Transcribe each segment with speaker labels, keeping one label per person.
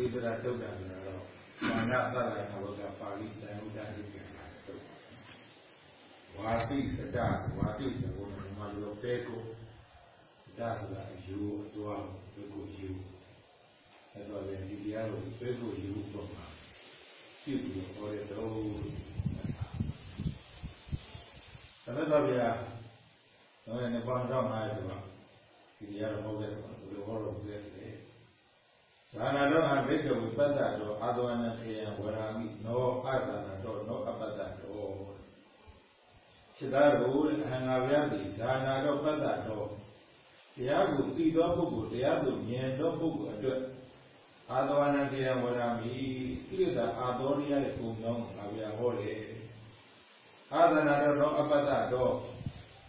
Speaker 1: သေတရာတုတ်တာဆိုတာတော့မာနသတ္တနာဘုရားပါဠိတန်ဥဒ္ဒအိကတာတုတ်ဝါတိစတဝါတိစဘောဓမ္မလိုပဲကိုစတဆိုတာအယူအသွားပဲကိုယူအဲ့တော့လေဒီတရားကိုပဲကိုယူတော့မှာပြုပြီးတော့ဟောရတော့သမထဗျာတော့လည်းဘာသာမှာဆိုတော့ဒီတရားတော့ဟုတ်တယ်ဘယ်လိုဟောတော့ဘုရားတယ် သာနာတော်အဘိက္ခဝိပတ္တတော်အာသဝနာခေယဝရာမိနောအသနာတော်နောအပတ္တတော်ခြေသားတို့အဟံငါဗျာတိဇာနာတော်ပတ္တတော်တရားကိုသိသောပုဂ္ဂိုလ်တရားကိုမြင်သောပုဂ္ဂိုလ်အတွက်အာသဝနာခေယဝရာမိဣရိတာအာတော်ရရဲ့ပုံကြောင်းငါဗျာဟောတယ်အာသနာတော်နောအပတ္တတော်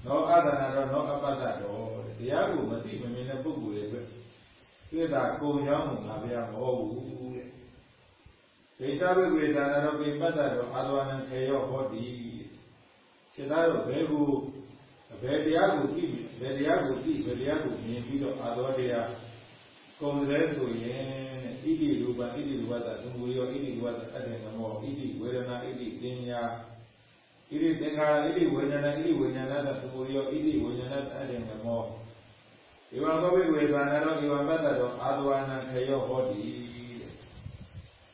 Speaker 1: နောအာသနာတော်နောအပတ္တတော်တရားကိုမသိမမြင်တဲ့ပုဂ္ဂိုလ်တွေအတွက် ပြည့်တာကိုကြောင်းကိုငါဗျာမဟုတ်ဘူးတဲ့ဒိဋ္ဌဝိဝေဒနာတော်ပိပတ္တတော်အာသဝနာခေယောဟောတိခြေသားတော့ဘယ်ကိုဘယ်တရားကိုသိဘယ်တရားကိုသိဘယ်တရားကိုမြင်ပြီးတော့အာသောတရားကုန်တယ်ဆိုရင်ဣတိရူပဣတိရူပသသမုယောဣတိရူပသအတ္တနမောဣတိဝေဒနာဣတိပညာဣတိသင်္ခါရဣတိဝိညာဏဣတိဝိညာဏသသမုယောဣတိဝိညာဏသအတ္တနမော ဧဝံကောပိဝေဒနာရောဧဝံပတ္တတော်အာသဝနာခယောဟောတိ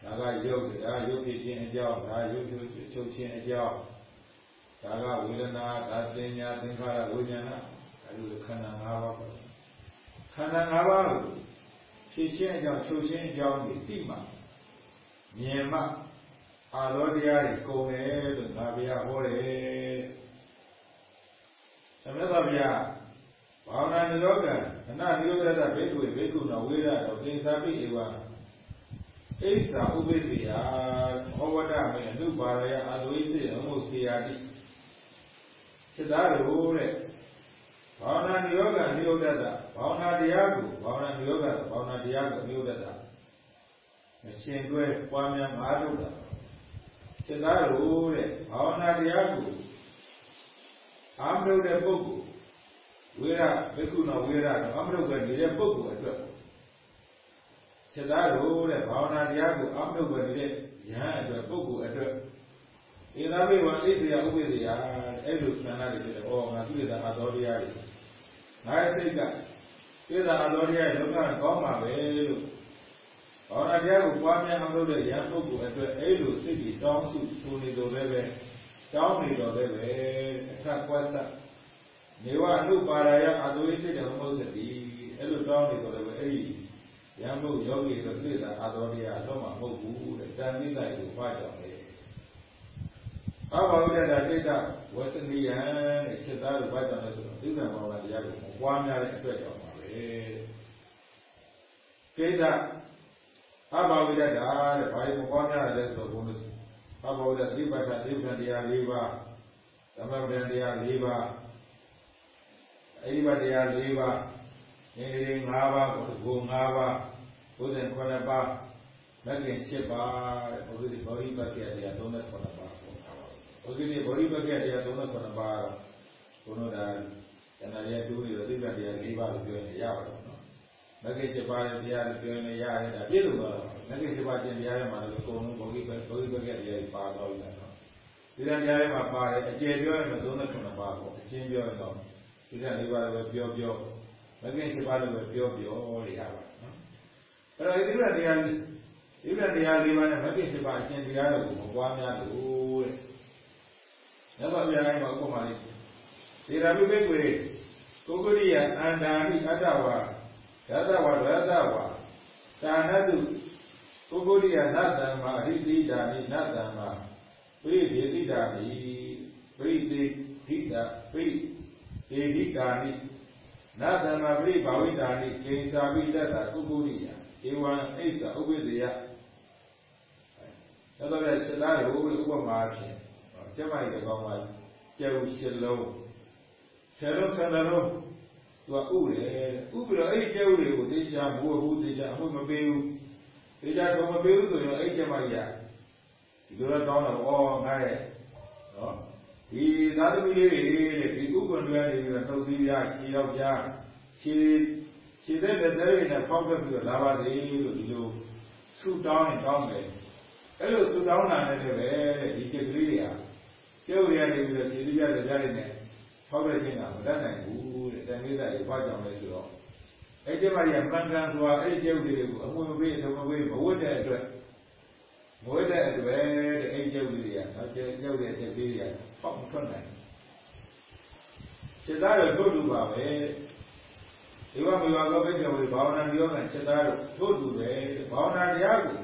Speaker 1: ဒါကယုတ်ဒါယုတ်ဖြစ်ခြင်းအကြောင်းဒါယုတ်ချုပ်ခြင်းအကြောင်းဒါကဝေဒနာဒါပညာသင်္ခါရဝိညာဏအဲဒီခန္ဓာ၅ပါးပေါ့ခန္ဓာ၅ပါးကိုဖြစ်ခြင်းအကြောင်းချုပ်ခြင်းအကြောင်းကိုသိမှမြင်မှအာလောတရားတွေကုန်တယ်လို့ငါဘုရားဟောတယ်သမထဗျာ ဘာဝနာနိရောဓအနနိရောဓဘိက္ခုဘိက္ခုနောဝေရတော်သင်္သာပိဧဝဣစ္ဆာဥပိသေယဟောဝဒမေအနုပါရယအာသုိစေအမှုစေယာတိစိတ်သားတို့တဲ့ဘာဝနာနိရောဓနိရောဓတာဘာဝနာတရားကိုဘာဝနာနိရောဓဘာဝနာတရားကိုနိရောဓတာအရှင်တွဲပွားများငါးထုတ်တာစိတ်သားတို့တဲ့ဘာဝနာတရားကိုအာမလို့တဲ့ပုဂ္ဂိုလ် ဝေရဘိက္ခုနောဝေရတော့အမလို့ပဲနေတဲ့ပုဂ္ဂိုလ်အတွက်စိတ်သားတို့တဲ့ဘာဝနာတရားကိုအမလို့ပဲနေတဲ့ယဟန်အတွက်ပုဂ္ဂိုလ်အတွက်ဧသာမေဝအိသေယဥပိသေယအဲ့လိုဆန္ဒတွေဖြစ်တယ်။ဩငါသူ့ရဲ့အာတော်တရားတွေငါရဲ့စိတ်ကပြေသာအာတော်တရားလောကကောင်းပါပဲလို့ဘာဝနာတရားကိုပွားများအောင်လုပ်တဲ့ယဟန်ပုဂ္ဂိုလ်အတွက်အဲ့လိုစိတ်ကြီးတောင်းစုဆိုနေတော်လည်းပဲတောင်းနေတော်လည်းပဲအခက်ကွက်ဆက် နေဝအနုပါရယအတုဝိစိတ်တယ်မဟုတ်စသည်အဲ့လိုတောင်းနေတော်လည်းပဲအဲ့ဒီယဟန်ပုဂ္ဂိုလ်ယောဂီတို့ပြေသာအာတော်တရားတော့မှမဟုတ်ဘူးတဲ့တန်မိလိုက်ကိုဖားကြောင်လေအဘဝိဒ္ဒတိတ္တဝဆနိယံတဲ့စိတ်သားကိုဘာကြောင့်လဲဆိုတော့သိက္ခာဘာဝနာတရားကိုမပွားများတဲ့အတွက်ကြောင့်ပါပဲကိတ္တအဘဝိဒ္ဒတဲ့ဘာလို့မပွားများလဲဆိုတော့ဘုန်းကြီးအဘဝိဒ္ဒသီပဋ္ဌာသီပ္ပံတရား၄ပါးသမဗ္ဗံတရား၄ပါး အိဗတရား၄ပါးဉာဏ်ရည်၅ပါးကိုဘုံ၅ပါးဘုဇင်9ပါးမဂ္ဂင်7ပါးတဲ့ဘုရားဒီဘောဓိပက္ခတရား39ပါးဘုရားဒီဗောဓိပက္ခတရား39ပါးတော့ဘုန်းတော်ဒါတဏှာရဲ့တူးပြီးတော့သိက္ခာတရား၄ပါးလို့ပြောရင်ရပါတယ်နော်မဂ္ဂင်7ပါးရဲ့တရားလို့ပြောရင်ရတယ်ဒါပြည့်လို့တော့မဂ္ဂင်7ပါးကျင့်တရားထဲမှာလည်းအကုန်လုံးဗောဓိပက္ခဗောဓိပက္ခတရားပါတော့တယ်နော်ဒီတရားထဲမှာပါတယ်အကျေပြောရင်39ပါးပေါ့အချင်းပြောရင်တော့ ဒီက၄ပါးလည်းပြောပြောမဂ္ဂင်7ပါးလည်းပြောပြောရရပါတယ်နော်အဲ့တော့ဒီကတရားဒီကတရား၄ပါးနဲ့မဂ္ဂင်7ပါးအကျင့်တရားတွေကိုမပွားများလို့တဲ့မြတ်စွာဘုရားရဲ့ဥပမာလေးသေရပိပိကွေကိုကုရိယအန္တာဟိအတ္တဝါရတဝါရတဝါသာနတုကိုကုရိယနတ္တမဟိတိတာနိနတ္တမပရိဒေတိတာနိပရိဒေဟိတာပရိ ဒေဟိတာနိနတ္တမပရိဘာဝိတာနိကိသာပိတ္တကိုကုရိယဧဝံအိစ္ဆဥပ္ပဒေယသောတော်ရဲ့စိတ္တရောဥပမာဖြင့်ကျမကြီးတစ်ကောင်ကကျဲဦးရှစ်လုံးဆယ်လုံးဆယ်လုံးသူကဥတယ်ဥပြီးတော့အဲ့ဒီကျဲဦးတွေကိုတေချာမဝဘူးတေချာအမှုမပေးဘူးတေချာတော့မပေးဘူးဆိုရင်အဲ့ကျမကြီးကဒီလိုတော့တောင်းတော့ဩငါရဲ့နော် ဒီသာသမီလေးတွေတဲ့ဒီဥက္ကဋ္ဌတွေနေပြီးတော့နှုတ်သီးပြခြေရောက်ပြခြေခြေတဲ့လက်သေးတွေနဲ့ဖောက်ပြပြီးတော့လာပါစေလို့ဒီလိုဆဆူတောင်းရင်တောင်းမယ်အဲ့လိုဆူတောင်းတာနဲ့လည်းပဲဒီจิตကလေးတွေကကျုပ်ရနေပြီးတော့ခြေပြကြကြနေထောက်တဲ့ခြင်းကမတတ်နိုင်ဘူးတဲ့တန်လေးသားတွေဘာကြောင့်လဲဆိုတော့အဲ့ဒီမှာရမှန်ကန်စွာအဲ့ဒီကျုပ်တွေကိုအမှုမပေးအမှုမပေးမဝတ်တဲ့အတွက် မဝတ်တဲ့အတွက်တဲ့အဲ့ဒီကျုပ်တွေကနော်ကျုပ်ကျုပ်ရဲ့ကျက်သေးတွေကပေါက်မထွက်နိုင်စိတ်သားတော့ထို့တူပါပဲဒီဝမေဝကောပိစ္ဆေဝေဘာဝနာပြောမယ်စိတ်သားတော့ထို့တူပဲဘာဝနာတရားကို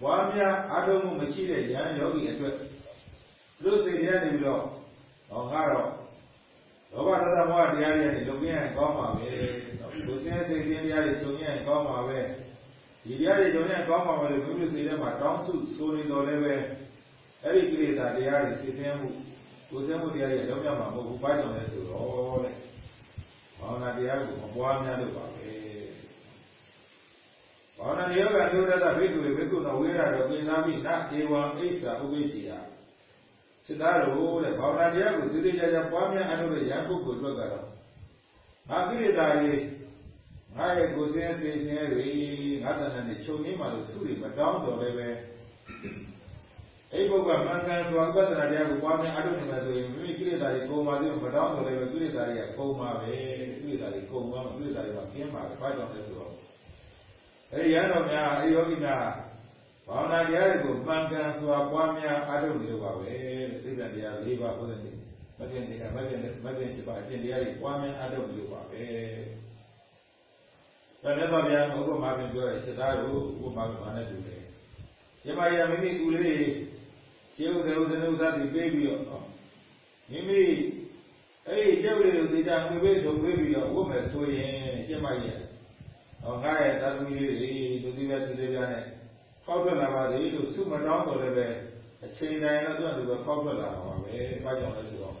Speaker 1: ဘွားများအားထုတ်မှုမရှိတဲ့ဉာဏ်ယောဂီအတွက်သူတို့စိတ်ထဲနေပြီးတော့ဟောကတော့လောဘဒေါသမောဟတရားတွေလုံပြင်းကောင်းပါပဲလူစင်းစိတ်ချင်းတရားတွေချုပ်ရင်ကောင်းပါပဲ ဒီတရားတွေချုပ်ရင်ကောင်းပါပဲလို့ဘုရားစိတ်ထဲမှာတောင်းစုဆိုနေတော်လည်းပဲအဲ့ဒီကိလေသာတရားတွေစိတ်ထဲမှုကိုယ်စဲမှုတရားတွေလုံးဝမှာမဟုတ်ဘူးဘာကြောင့်လဲဆိုတော့တဲ့ဘာဝနာတရားကိုမပွားများလို့ပါပဲဘာဝနာယောဂနိရောဓဘိက္ခုဘိက္ခုနောဝေရတော်ကိနာမိနဧဝံအိစ္ဆာဥပိ္ပိယစိတ္တရောတဲ့ဘာဝနာတရားကိုသေသေးချာချာပွားများအထုတ်တဲ့ရန်ပုဂ္ဂိုလ်အတွက်ကတော့ငါကိလေသာတွေငါရဲ့ကိုယ်စင်းစေစင်းတွေ ငါတဏ္ဍာနဲ့ချုပ်ငင်းမှလို့စုတွေမတောင်းတော်လည်းပဲအဲ့ပုဂ္ဂိုလ်မှန်ကန်စွာဥပဒနာတရားကိုပွားများအထုတ်နေမှာဆိုရင်မိမိကိလေသာတွေကုန်ပါသေးမတောင်းတော်လည်းပဲကိလေသာတွေကကုန်ပါပဲကိလေသာတွေကုန်ပါကိလေသာတွေကကျင်းပါပဲဘာကြောင့်လဲဆိုတော့အဲ့ရန်တော်များအဲ့ယောဂိများဘာဝနာတရားတွေကိုမှန်ကန်စွာပွားများအထုတ်နေလို့ပါပဲသိက္ခာတရား၄ပါးဘုရားရှင်မဂ္ဂင်တရားမဂ္ဂင်မဂ္ဂင်7ပါးအရှင်တရားတွေပွားများအထုတ်နေလို့ပါပဲ ဒါနဲ့တော့ဗျာဥပမာပြန်ပြောရဲစိတ်သားကိုဥပမာကဘာနဲ့တူလဲယမယမိမိကူလေးရှင်းဥဒေဥဒနုသတိပေးပြီးတော့မိမိအဲ့ဒီကျုပ်လေးကိုသိကြငွေပေးထုတ်ပေးပြီးတော့ဝတ်မယ်ဆိုရင်ရှင်းမရဲ့ဟောငါရဲ့သာသမီလေးတွေသူသိပဲသူသိပဲနဲ့ဖောက်ထွက်လာပါသေးလို့စုမတောင်းဆိုလည်းပဲအချိန်တိုင်းတော့သူကသူပဲဖောက်ထွက်လာပါပဲဘာကြောင့်လဲဆိုတော့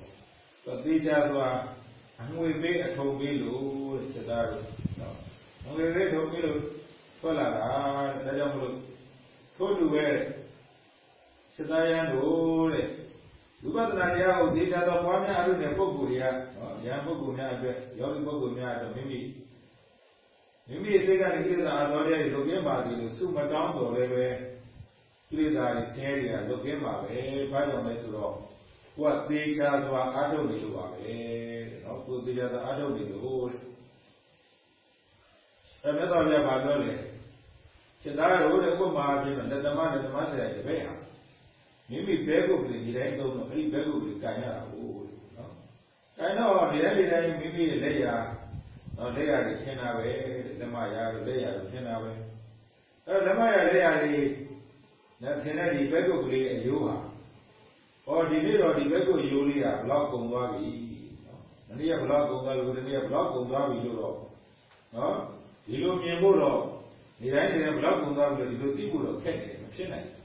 Speaker 1: သူသိကြသွားအငွေပေးအထုံပေးလို့စိတ်သားတို့နော် ငွေပေးထုံပေးလို့ထွက်လာတာဒါကြောင့်မလို့ထို့တူပဲစိတ်သားရန်တို့တဲ့ဝိပဿနာတရားကိုသိကြတော့ပွားများအလုပ်တဲ့ပုဂ္ဂိုလ်တွေကနော်ဉာဏ်ပုဂ္ဂိုလ်များအတွက်ယောဂီပုဂ္ဂိုလ်များအတွက်မိမိမိမိစိတ်ကနေကိလေသာအတော်တွေလုတ်ကင်းပါသည်လို့စုမတောင်းတော်လည်းပဲကိလေသာတွေဆင်းရဲတွေကလုတ်ကင်းပါပဲဘာကြောင့်လဲဆိုတော့ကိုယ်ကသေချာစွာအားထုတ်နေလို့ပါပဲတဲ့နော်ကိုယ်သေချာစွာအားထုတ်နေလို့တဲ့ အဲမြတ်စွာဘုရားဘာပြောလဲစိတ်သားတို့တဲ့ဥပမာအဖြစ်လက်သမလက်သမတဲ့တပည့်ဟာမိမိဘဲကုတ်ကလေးဒီတိုင်းသုံးတော့အဲ့ဒီဘဲကုတ်ကလေးကန်ရတာဟုတ်နော်ကန်တော့ဒီတိုင်းဒီတိုင်းမိမိရဲ့လက်ရာနော်လက်ရာတွေရှင်းတာပဲလက်မရာလက်ရာတွေရှင်းတာပဲအဲ့လက်မရာလက်ရာတွေနဲ့ရှင်းတဲ့ဒီဘဲကုတ်ကလေးအယိုးဟာဟောဒီနေ့တော့ဒီဘဲကုတ်ရိုးလေးကဘလောက်ကုန်သွားပြီနော်မနေ့ကဘလောက်ကုန်သွားပြီဒီနေ့ကဘလောက်ကုန်သွားပြီလို့တော့နော် ဒီလိုမြင်ဖို့တော့ဒီတိုင်းဒီတိုင်းဘလောက်ကုန်သွားပြီလို့ဒီလိုသိဖို့တော့ခက်တယ်မဖြစ်နိုင်ဘူး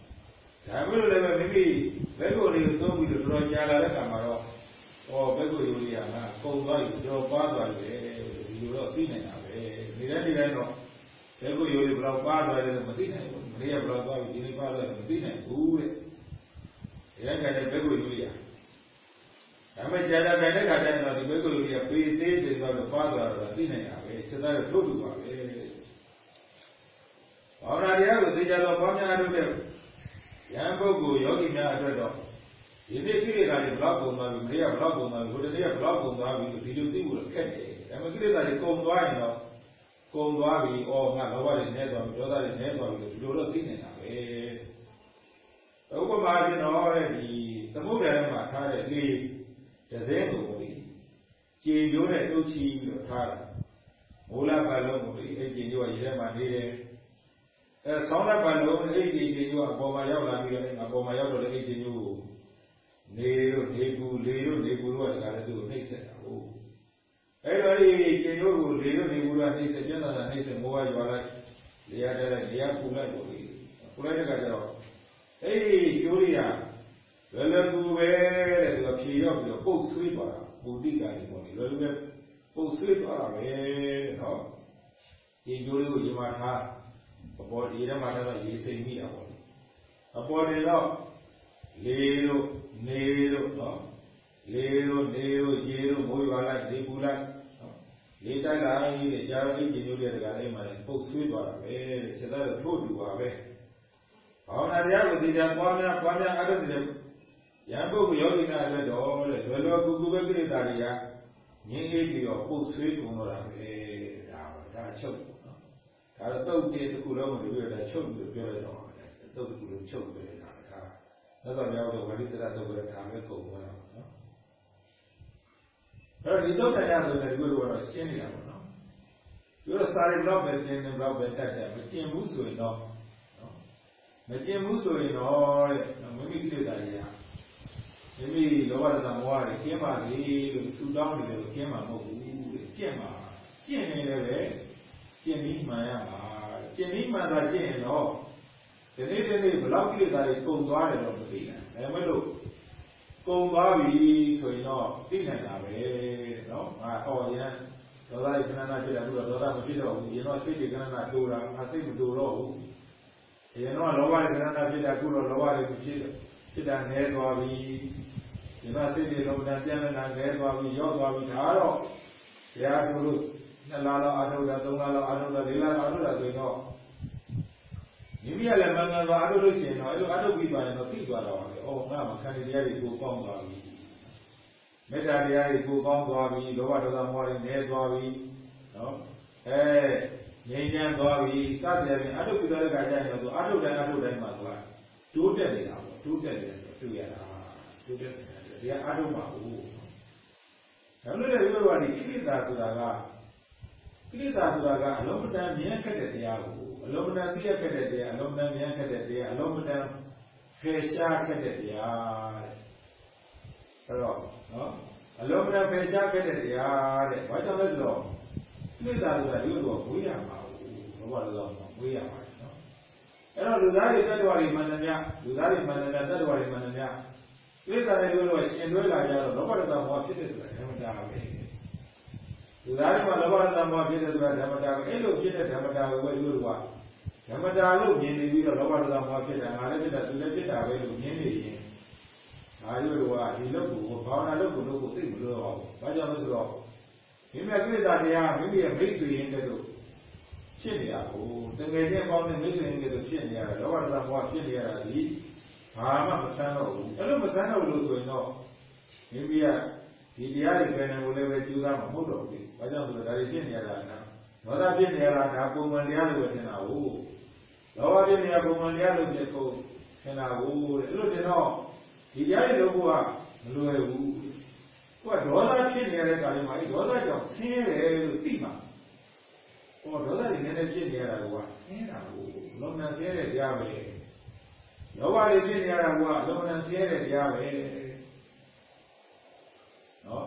Speaker 1: ဒါမျိုးလည်းပဲမိမိဘက်ကိုယ်လေးကိုသုံးပြီးတော့တော်တော်ကြာလာတဲ့အခါမှာတော့ဟောဘက်ကိုယ်ရိုးလေးကကုံသွားပြီကြောပါသွားတယ်ဒီလိုတော့သိနိုင်တာပဲဒီတိုင်းဒီတိုင်းတော့ဘက်ကိုယ်ရိုးလေးဘယ်တော့ပါသွားတယ်မသိနိုင်ဘူးမနေ့ကဘယ်တော့သွားပြီဒီနေ့ပါသွားတယ်မသိနိုင်ဘူးတဲ့ဒီတိုင်းကလည်းဘက်ကိုယ်ရိုးလေးကဒါမဲ့ကြာတာတဲ့ခါကျတော့ဒီဘက်ကိုယ်ရိုးလေးကပေသေးတယ်ဆိုတော့ပါသွားတော့သိနိုင်တာပဲစစ်သားတော့ထုတ်လို့ပါပဲ ဘာဝနာတရားကိုသိကြတော့ပေါင်းများလုပ်တဲ့ယံပုဂ္ဂိုလ်ယောဂီများအတွက်တော့ဒီနေ့ကိလေသာတွေဘလောက်ကုန်သွားပြီမနေ့ကဘလောက်ကုန်သွားပြီဟိုတနေ့ကဘလောက်ကုန်သွားပြီဒီလိုသိဖို့ခက်တယ်ဒါပေမဲ့ကိလေသာတွေကုန်သွားရင်တော့ကုန်သွားပြီဩငါလောဘတွေနည်းသွားပြီဒေါသတွေနည်းသွားပြီဒီလိုတော့သိနေတာပဲဥပမာပြင်တော့ဒီသမုဒ္ဒရာမှာထားတဲ့လေဒဇဲကိုလေကြေကျိုးနဲ့တုတ်ချီပြီးတော့ထားတာမိုးလာပါလုံးကိုလေအဲ့ကြေကျိုးကရေထဲမှာနေတယ် အဲဆောင်းတဲ့ပတ်လုံးအဲ့ဒီကြေကျိုးကအပေါ်မှာရောက်လာပြီးတော့အဲ့အပေါ်မှာရောက်တော့လေအဲ့ကြေကျိုးကိုနေတို့နေကူလေတို့နေကူတို့ကတခါလေသူ့ကိုနှိမ့်ဆက်တာဟုတ်အဲ့တော့ဒီကြေကျိုးကိုလေတို့နေကူတို့ကနှိမ့်ဆက်ကျန်းသာနှိမ့်ဆက်မိုးကရွာလိုက်လေရတဲ့လေရပူလိုက်ပေါ့လေပူလိုက်တဲ့ခါကျတော့အဲ့ဒီကျိုးတွေကလွယ်လွယ်ကူပဲတဲ့သူကဖြေရောက်ပြီးတော့ပုတ်ဆွေးသွားတာဘူတိကနေပေါ့လေလွယ်လွယ်ပဲပုတ်ဆွေးသွားတာပဲနော်ဒီကျိုးလေးကိုရေမှာထား အပေါ်ဒီထဲမှာတော့ရေစိမ်မိတာပေါ့လေအပေါ်တွေတော့လေတို့နေတို့နော်လေတို့နေတို့ရေတို့မိုးရွာလိုက်လေပူလိုက်နော်လေးတိုက်လိုက်တဲ့ကြာတော့အိတ်ကျင်ညို့တဲ့တကလေးမှလည်းပုတ်ဆွေးသွားတာပဲတဲ့ခြေသားတော့ထို့တူပါပဲဘာဝနာတရားကိုသိကြပွားများပွားများအားထုတ်တဲ့ရန်ပုဂ္ဂိုလ်ယောဂိနာအတွက်တော့တဲ့လွယ်လွယ်ကူကူပဲကိလေသာတွေကငြင်းအေးပြီးတော့ပုတ်ဆွေးကုန်တော့တာပဲဒါပါဒါချုပ်နော် ဒါတော့တုတ်တဲ့တစ်ခုလုံးကိုပြောတာချုပ်ပြီးပြောရတော့တုတ်တစ်ခုလုံးချုပ်ပြီးတာဒါသက်တော်ရောက်တော့ဝိသရတုတ်ကဒါပဲကုန်သွားတာနော်အဲ့တော့ဒီတုတ်တရားဆိုတဲ့ဒီလိုကတော့ရှင်းနေတာပေါ့နော်ဒီလိုစာရီဘလောက်ပဲရှင်းနေဘလောက်ပဲတတ်တယ်မကျင်ဘူးဆိုရင်တော့နော်မကျင်ဘူးဆိုရင်တော့တဲ့မိမိကိလေသာတွေကမိမိလောဘဒေါသမောဟတွေကျင်းပါလေလို့ဆူတောင်းနေတယ်လို့ကျင်းမှာမဟုတ်ဘူးတဲ့ကျင့်မှာကျင့်နေတယ်ပဲ ကျင့်ပြီးမှန်ရမှာကျင့်ပြီးမှန်တာကျင့်ရင်တော့ဒီနေ့ဒီနေ့ဘလောက်ကိလေသာတွေကုန်သွားတယ်တော့မသိနိုင်ဒါပေမဲ့လို့ကုန်သွားပြီဆိုရင်တော့သိနိုင်တာပဲနော်ငါဟောရန်ဒေါသတွေခဏခဏဖြစ်တာသူကဒေါသမဖြစ်တော့ဘူးရင်တော့စိတ်တွေခဏခဏတိုးတာငါစိတ်မတိုးတော့ဘူးရင်တော့လောဘတွေခဏခဏဖြစ်တာခုတော့လောဘတွေမဖြစ်ဖြစ်တာနည်းသွားပြီဒီမှာစိတ်တွေလုံးတန်ပြန်လာနည်းသွားပြီရော့သွားပြီဒါတော့တရားသူလို့ နှစ်လလောက်အာထုတာသုံးလလောက်အာထုတာလေးလလောက်အာထုတာဆိုရင်တော့မိမိကလည်းမင်္ဂလာအာထုလို့ရှိရင်တော့အဲ့လိုအာထုပြီးပါရင်တော့သိသွားတော့ပါပဲ။အော်ငါမခန္တီတရားတွေကိုကောင်းသွားပြီ။မေတ္တာတရားတွေကိုကောင်းသွားပြီ။လောဘဒေါသမောဟတွေနည်းသွားပြီ။နော်။အဲငြိမ်းချမ်းသွားပြီ။စသဖြင့်အာထုပြီးတော့လည်းကြကြရင်တော့အာထုတိုင်းအာထုတိုင်းမှာသူကတိုးတက်နေတာပေါ့။တိုးတက်နေတယ်ဆိုတွေ့ရတာ။တိုးတက်နေတာ။တရားအာထုမှာဘူး။ဒါလို့လည်းဒီလိုပါဒီခိတ္တာဆိုတာက ကိလေသာဆိုတာကအလုံးမတန်မြင်ခက်တဲ့တရားကိုအလုံးမတန်သိရခက်တဲ့တရားအလုံးမတန်မြင်ခက်တဲ့တရားအလုံးမတန်ဖယ်ရှားခက်တဲ့တရားတဲ့အဲ့တော့နော်အလုံးမတန်ဖယ်ရှားခက်တဲ့တရားတဲ့ဘာကြောင့်လဲဆိုတော့ကိလေသာဆိုတာဒီလိုတော့ဝေးရမှာဘူးဘောတော့ဝေးရမှာနော်အဲ့တော့လူသားတွေတ attva တွေမှန်တယ်များလူသားတွေမှန်တယ်များတ attva တွေမှန်တယ်များကိလေသာတွေလို့ရှင်တွဲလာကြတော့လောဘဒေါသမောဟဖြစ်တဲ့ဆိုတာဓမ္မတာပဲ လူသားတွေမှာလောဘဒေါသမောဟဖြစ်တဲ့ဆိုတာဓမ္မတာပဲအဲ့လိုဖြစ်တဲ့ဓမ္မတာကိုပဲဒီလိုကဓမ္မတာလို့မြင်နေပြီးတော့လောဘဒေါသမောဟဖြစ်တာငါလည်းဖြစ်တာသူလည်းဖြစ်တာပဲလို့မြင်နေရင်ဒါရို့ကဒီလုတ်ကိုဘာဝနာလုတ်ကိုလုတ်ကိုသိမလို့တော့ဘူး။ဘာကြောင့်လဲဆိုတော့မိမိကိစ္စတရားမိမိရဲ့မိတ်ဆွေရင်းတဲ့လို့ဖြစ်နေရဘူး။တကယ်ချင်းပေါင်းတဲ့မိတ်ဆွေရင်းတဲ့လို့ဖြစ်နေရတယ်လောဘဒေါသမောဟဖြစ်နေရတာဒီဘာမှမဆန်းတော့ဘူး။အဲ့လိုမဆန်းတော့လို့ဆိုရင်တော့မိမိကဒီတရားတွေပြန်နေလို့လည်းပဲကျူးသားမှာမဟုတ်တော့ဘူး။ ဘာကြောင့်လဲဆိုတော့ဒါတွေဖြစ်နေရတာနော်။ဒေါသဖြစ်နေရတာဒါပုံမှန်တရားတွေပဲထင်တာဟုတ်။လောဘဖြစ်နေရပုံမှန်တရားလို့ဖြစ်ကုန်ထင်တာဟုတ်တဲ့။အဲ့လိုတင်တော့ဒီတရားတွေလုပ်ဖို့ကမလွယ်ဘူး။ကိုကဒေါသဖြစ်နေတဲ့ကာလမှာအဲဒေါသကြောင့်ဆင်းရဲတယ်လို့သိမှာ။ဟောဒေါသတွေနည်းနည်းဖြစ်နေရတာကဆင်းတာကိုလုံးဝဆင်းရဲတဲ့တရားပဲ။လောဘတွေဖြစ်နေရတာကလုံးဝဆင်းရဲတဲ့တရားပဲ။နော်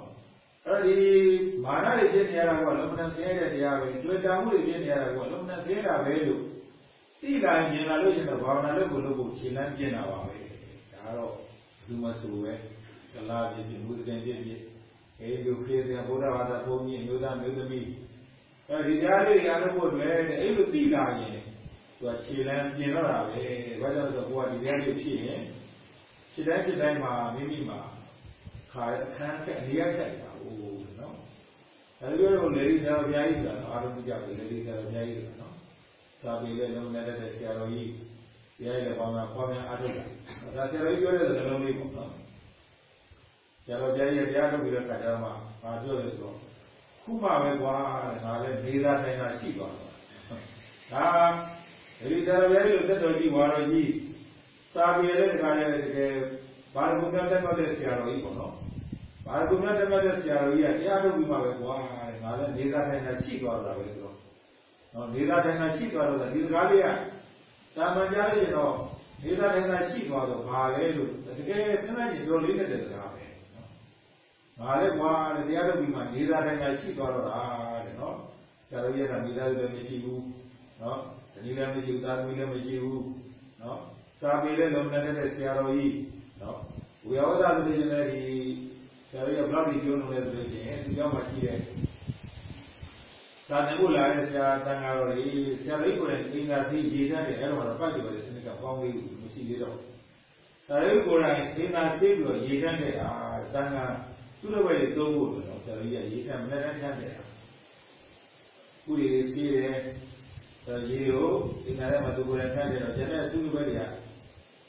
Speaker 1: အဲ့ဒီမာနတွေဖြစ်နေရတာကလုံးဝဆင်းရဲတဲ့တရားပဲ။တွေ့တာမှုတွေဖြစ်နေရတာကလုံးဝဆင်းရဲတာပဲလို့သိလာရင်မြင်လာလို့ရှိရင်တော့ဘာဝနာလုပ်ဖို့လုပ်ဖို့ခြေလမ်းကျင့်တာပါပဲ။ဒါတော့သူမဆိုပဲကလာပြည့်ပြည့်မူတဲ့ပြည့်ပြည့်အဲလူခေတဲ့ဘုရားဘာသာဘုန်းကြီးအမျိုးသားမျိုးသမီးအဲဒီတရားလေးတွေအားလုံးဖို့တွေ့တဲ့အဲ့လိုသိလာရင်သူကခြေလမ်းပြင်တော့တာပဲဘာကြောင့်ဆိုတော့ကိုကဒီတရားလေးဖြစ်ရင်ဖြစ်တိုင်းဖြစ်တိုင်းမှာမိမိမှာခါအခန်းခက်အနေရခက်တာဟိုနော် အဲဒီလိုလေဒီဆရာဘုရားကြီးဆိုတာအားလုံးကြည့်ကြလေဒီဆရာဘုရားကြီးဆိုတာနော်သာပေလည်းလုံးနေတဲ့ဆရာတော်ကြီးတရားရဲ့ဘောင်းကခေါ်ပြန်အားထုတ်တာဒါဆရာတော်ကြီးပြောတဲ့စကားလုံးလေးပေါ့နော်ဆရာတော်ကြီးရဲ့တရားထုတ်ပြီးတော့ခါကြမှာဘာပြောလဲဆိုတော့ခုမှပဲကွာဒါလည်းနေသာတိုင်းသာရှိသွားတော့ဒါဒီဆရာတော်ကြီးကိုတက်တော်ကြီးဝါတော်ကြီးစာပေတဲ့တခါလေတကယ်ဘာလို့မြတ်တက်တဲ့ဆရာတော်ကြီးပေါ့နော် ဘာလို့မြတ်တက်တဲ့ဆရာတော်ကြီးကတရားထုတ်ပြီးမှပဲကွာဒါလည်းနေသာတိုင်းသာရှိသွားတာပဲဆိုတော့နော်နေသာတိုင်းသာရှိသွားတော့ဒီစကားလေးကတာမန်ကြားလို့ရှိရင်တော့ဒေသတိုင်းကရှိသွားတော့ဘာလဲလို့တကယ်ခဏကြီးပြောလေးနေတဲ့စကားပဲနော်။ဘာလဲကွာတရားတော်ပြီးမှဒေသတိုင်းကရှိသွားတော့တာတဲ့နော်။ဆရာတော်ကြီးကမိသားစုလည်းမရှိဘူးနော်။တနည်းလည်းမရှိဘူးသာသမီလည်းမရှိဘူးနော်။စာပေလည်းလုံးနေတဲ့ဆရာတော်ကြီးနော်။ဝေယဝဒဆိုတဲ့ဒီ ဆရာတော်ကြီးကဘလောက်ကြီးပြောလို့လဲဆိုလို့ရှိရင်ဒီကြောင့်မှရှိတဲ့သာသနာ့လာတဲ့ဆရာတန်ဃာတော်တွေဆရာလေးကိုယ်တိုင်အင်္ဂါသိရေးတတ်တယ်အဲ့တော့တော့ပတ်ကြည့်ပါလေစနစ်ကပေါင်းလေးမရှိသေးတော့ဆရာလေးကိုယ်တိုင်အင်္ဂါသိပြီးတော့ရေးတတ်တဲ့အာတန်ဃာသူ့လိုပဲသုံးဖို့လို့တော့ဆရာလေးကရေးတတ်မနဲ့တတ်တဲ့အာဥတွေစီးတယ်ရေကိုဒီနားထဲမှာသူကိုယ်တိုင်ထမ်းတယ်တော့ကျန်တဲ့သူ့ဘက်တွေက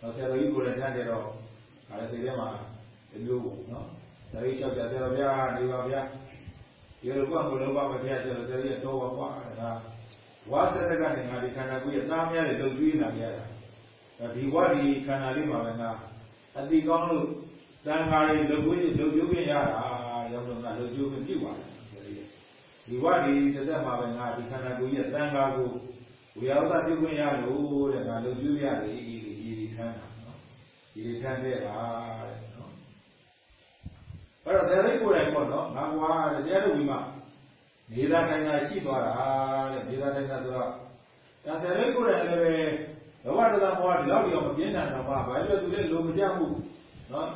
Speaker 1: တော့ဆရာတော်ကြီးကိုယ်တိုင်ထမ်းတယ်တော့ဒါလည်းစိတ်ထဲမှာဒီမျိုးပေါ့နော် ဒါကြီးလျှောက်ကြဆရာတော်ဗျာနေပါဗျာဒီလိုကမလို့ပါမပြဆရာတော်ကြီးတော့ပါကွာဒါဝါသတကနေငါဒီခန္ဓာကိုယ်ရဲ့သားများတွေလုံကျွေးလာကြတာဒီဝါဒီခန္ဓာလေးမှာပဲငါအတိကောင်းလို့တန်ခါတွေလုံကျွေးလုံကျွေးခွင့်ရတာရောက်တော့ငါလုံကျွေးခွင့်ပြုပါတယ်ဒီဝါဒီတစ်သက်မှာပဲငါဒီခန္ဓာကိုယ်ရဲ့တန်ခါကိုဝိရောဓပြုခွင့်ရလို့တဲ့ငါလုံကျွေးရတယ်ဒီဒီခန္ဓာနော်ဒီခန္ဓာတဲ့ပါတဲ့နော် အဲ့တော့တရားကိုယ်တိုင်ပေါ့နော်ငါကွာတရားတော်ဒီမှာနေသာတိုင်းသာရှိသွားတာတဲ့နေသာတိုင်းသာဆိုတော့ဒါတရားကိုယ်တိုင်လည်းပဲဘဝတသဘောဒီလောက်ကြောင်မပြင်းထန်တော့မှဘာလို့သူလည်းလိုမကြမှုနော်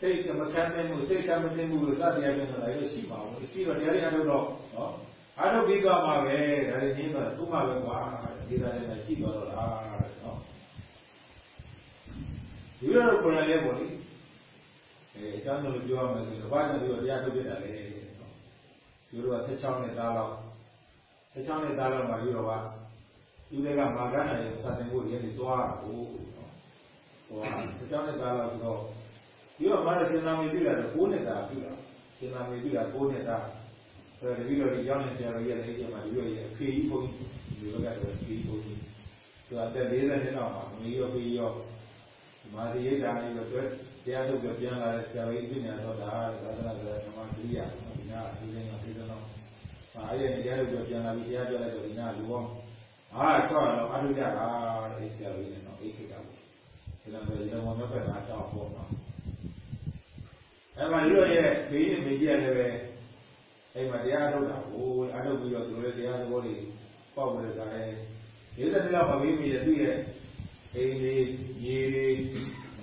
Speaker 1: စိတ်မခံနိုင်မှုစိတ်ကမသိမှုလို့သတိရပြန်လာရရှိပါဘူးရှိတော့တရားရအထုတ်တော့နော်အထုတ်ပြီးသွားမှာပဲဒါလည်းနင်းတော့သူ့မှာပဲကွာဒီသားလည်းရှိသွားတော့လားတဲ့နော်ဒီလိုတော့ကိုယ်လည်းလေပေါ့လေ အဲအကြောင်းလို့ပြောရမယ်ဆိုတော့ဘာကြောင့်ဒီလိုတရားထုတ်ပြတာလဲနော်ဒီလိုက16နှစ်သားလောက်16နှစ်သားလောက်မှာပြီးတော့ကဒီတွေကမာဂနာရဲ့စာတင်ဖို့ရည်နေသွားတာကိုနော်ဟို16နှစ်သားလောက်ဆိုတော့ပြီးတော့မရရှင်နာမီပြလာတော့9နှစ်သားပြလာရှင်နာမီပြလာ9နှစ်သားဆိုတော့ဒီလိုဒီကြောင်းနဲ့ဆရာတော်ကြီးရဲ့လက်ရှိမှာဒီလိုရဲ့အဖေကြီးဘုန်းကြီးဒီလိုကတော့အဖေကြီးဘုန်းကြီးသူအသက်40နှစ်လောက်မှာမီးရောဖေးရော မာသီရိတ်တာလေးတော့တရားထုတ်ပြပြန်လာတဲ့ဆရာတော်ကြီးပြညာတော့ဒါသာသနာ့ဆိုတဲ့ဓမ္မစရိယာဒီနာဒီလင်းကပြေတော့အာအဲ့ဒီတရားထုတ်ပြပြန်လာပြီးတရားပြောလိုက်တော့ဒီနာလူအောင်အာဆောက်တော့အထုကြတာတဲ့ဆရာတော်ကြီးနော်အိတ်ခိတာဒီလိုမျိုးဒီလိုမျိုးပဲတာတော့ပေါ့နော်အဲ့မှာဒီလိုရဲ့ဘေးနဲ့မေကြီးရတယ်ပဲအဲ့မှာတရားထုတ်တာကိုအထုတ်ပြီးတော့သူတို့တရားသဘောတွေပေါက်ပြီးတော့လည်းဒီသက်တည်းကမဘေးမိတဲ့သူ့ရဲ့ အိမ်လေးရေတွေ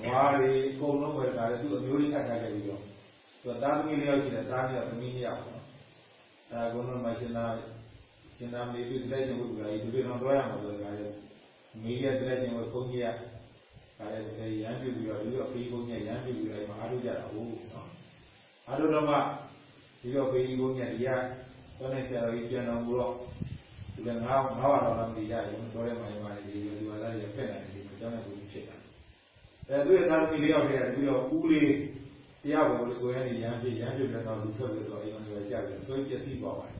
Speaker 1: ဝါးတွေအကုန်လုံးပဲဒါလည်းသူ့အမျိုးကြီးခတ်ထားခဲ့ပြီးတော့သူကသားသမီးလေးယောက်ရှိတယ်သားမြောက်သမီးလေးယောက်ပေါ့အဲအကုန်လုံးမရှင်သာရှင်သာမေပြီးလက်ရှင်ဝိပုဂ္ဂိုလ်ကြီးဒီလိုတော့တွားရမှာဆိုတော့ဒါလည်းမိရဲ့လက်ရှင်ဝိပုဂ္ဂိုလ်ကြီးကဒါလည်းရမ်းပြပြီးတော့ဒီတော့ဖေးဘုန်းကြီးရမ်းပြပြီးတော့အားထုတ်ကြတာဟုတ်နော်အားထုတ်တော့မှဒီတော့ဖေးဘုန်းကြီးကဒီကတော့နေဆရာတော်ကြီးပြန်တော်မူတော့ဒီကငါးငါးဝါတော်လာမသိရရင်တော့လည်းမှန်ပါတယ်ဒီလိုဒီဝါလာရဖက်နေတယ်ဒီအ ကြောင်းနဲ့ကိုဖြစ်တာအဲသူရဲ့သာသမီလေးယောက်တည်းကပြီးတော့ဦးလေးတရားပေါ်ကိုယ်ရည်ရမ်းပြရမ်းပြတဲ့တော့လူထွက်ပြီးတော့အိမ်ဝင်ကြတယ်ဆိုရင်ပြည့်စည်သွားပါတယ်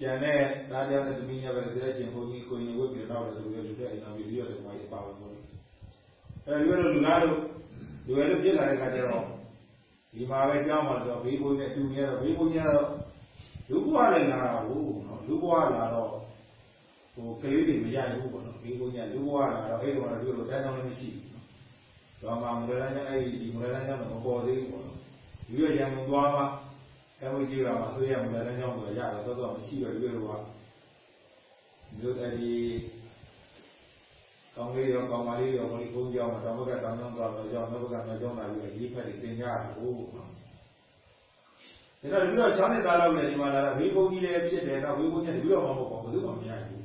Speaker 1: ကျန်တဲ့သားတရားနဲ့သမီးများပဲတဲ့ရှင်ဘုန်းကြီးကိုရင်ဝတ်ပြီးတော့လည်းလူတွေလူတွေအိမ်တော်ပြီးတော့ဒီမှာပါဝင်လို့အဲဒီလိုလူကားလို့လူတွေလို့ပြစ်လာတဲ့ခါကျတော့ဒီမှာပဲကြောင်းမှာဆိုဘေးဘုန်းကြီးအတူကြီးတော့ဘေးဘုန်းကြီးကတော့လူဘဝလည်းလာတာဟုတ်နော်လူဘဝလာတော့ ဟိုကလေးတွေမရဘူးပေါ့နော်ဘေးဘုန်းကြီးကလူဘဝလာတော့အဲ့တော့ဒီလိုတန်းတောင်းလည်းမရှိဘူးတော့မှမရလန်းကျအဲ့ဒီမရလန်းကျတော့မပေါ်သေးဘူးပေါ့နော်ဒီရရံသွားမှအဲဝိကြီးကမှဆွေးရမရလန်းကျတော့ရတယ်တော့တော့မရှိတော့ဒီလိုကမြို့တည်းကောင်းလေးရောကောင်းမလေးရောဘုရားဘုန်းကြီးအောင်တော့ဘက်ကတောင်းတောင်းသွားတော့ကြောင်းဘက်ကမကြောင်းလာပြီးဒီဖက်တွေတင်ကြတယ်ဟုတ်နော်ဒါတော့ဒီတော့6နှစ်သားလောက်နဲ့ဒီမှာလာတာဘေးဘုန်းကြီးလည်းဖြစ်တယ်တော့ဘေးဘုန်းကြီးဒီလိုမှမဟုတ်ဘူးဘယ်သူမှမရဘူး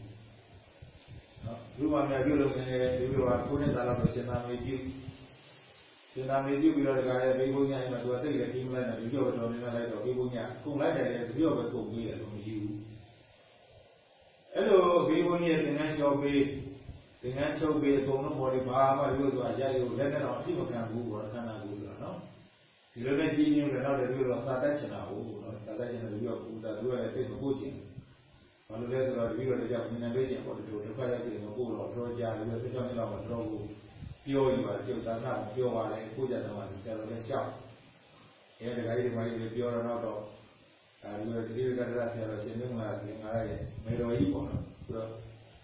Speaker 1: နော်ဒီမှာများပြုလို့နေဒီလိုက9နှစ်သားလောက်တော့ရှင်သာမေပြုရှင်သာမေပြုပြီးတော့ဒီကလည်းဘေးဘုန်းကြီးအဲ့မှာသူကသိတယ်ပြီးမလိုက်နဲ့ဒီလိုတော်နေလိုက်တော့ဘေးဘုန်းကြီးကုန်လိုက်တယ်ဒီလိုပဲကုန်ပြီးတယ်လို့မရှိဘူးအဲ့လိုဘေးဘုန်းကြီးရဲ့သင်္ကန်းလျှော်ပေးသင်္ကန်းချုပ်ပေးအကုန်လုံးပေါ်ဒီဘာမှဒီလိုဆိုတာရိုက်လို့လက်နဲ့တော့အဖြစ်မခံဘူးဘောခန္ဓာကိုယ်ဆိုတာနော်ဒီလိုနဲ့ကြီးညင်းလို့တော့ဒီလိုတော့သာတတ်ချင်တာဟုတ်နော်သာတတ်ချင်တယ်ပြီးတော့ဘုရားသူကလည်းသိမပို့ချင် ဘာလို့လဲဆိုတော့ဒီလိုတော့ကြောင့်ဉာဏ်လေးချင်းပေါ်ဒီလိုဒုက္ခရောက်ပြီးတော့ပို့တော့တော့ကြာပြီးတော့တစ်ချောင်းလောက်မှတော့ကိုပြောယူပါကျုပ်သာနာပြောပါလေကိုကြတယ်မှာဆရာတော်လည်းရှောက်အဲဒီကလေးတွေမှလည်းပြောတော့တော့အဲဒီလိုဒီကတည်းကဆရာတော်ရှင်မင်းလာငါရဲ့မေတော်ကြီးပေါ့နော်ဆိုတော့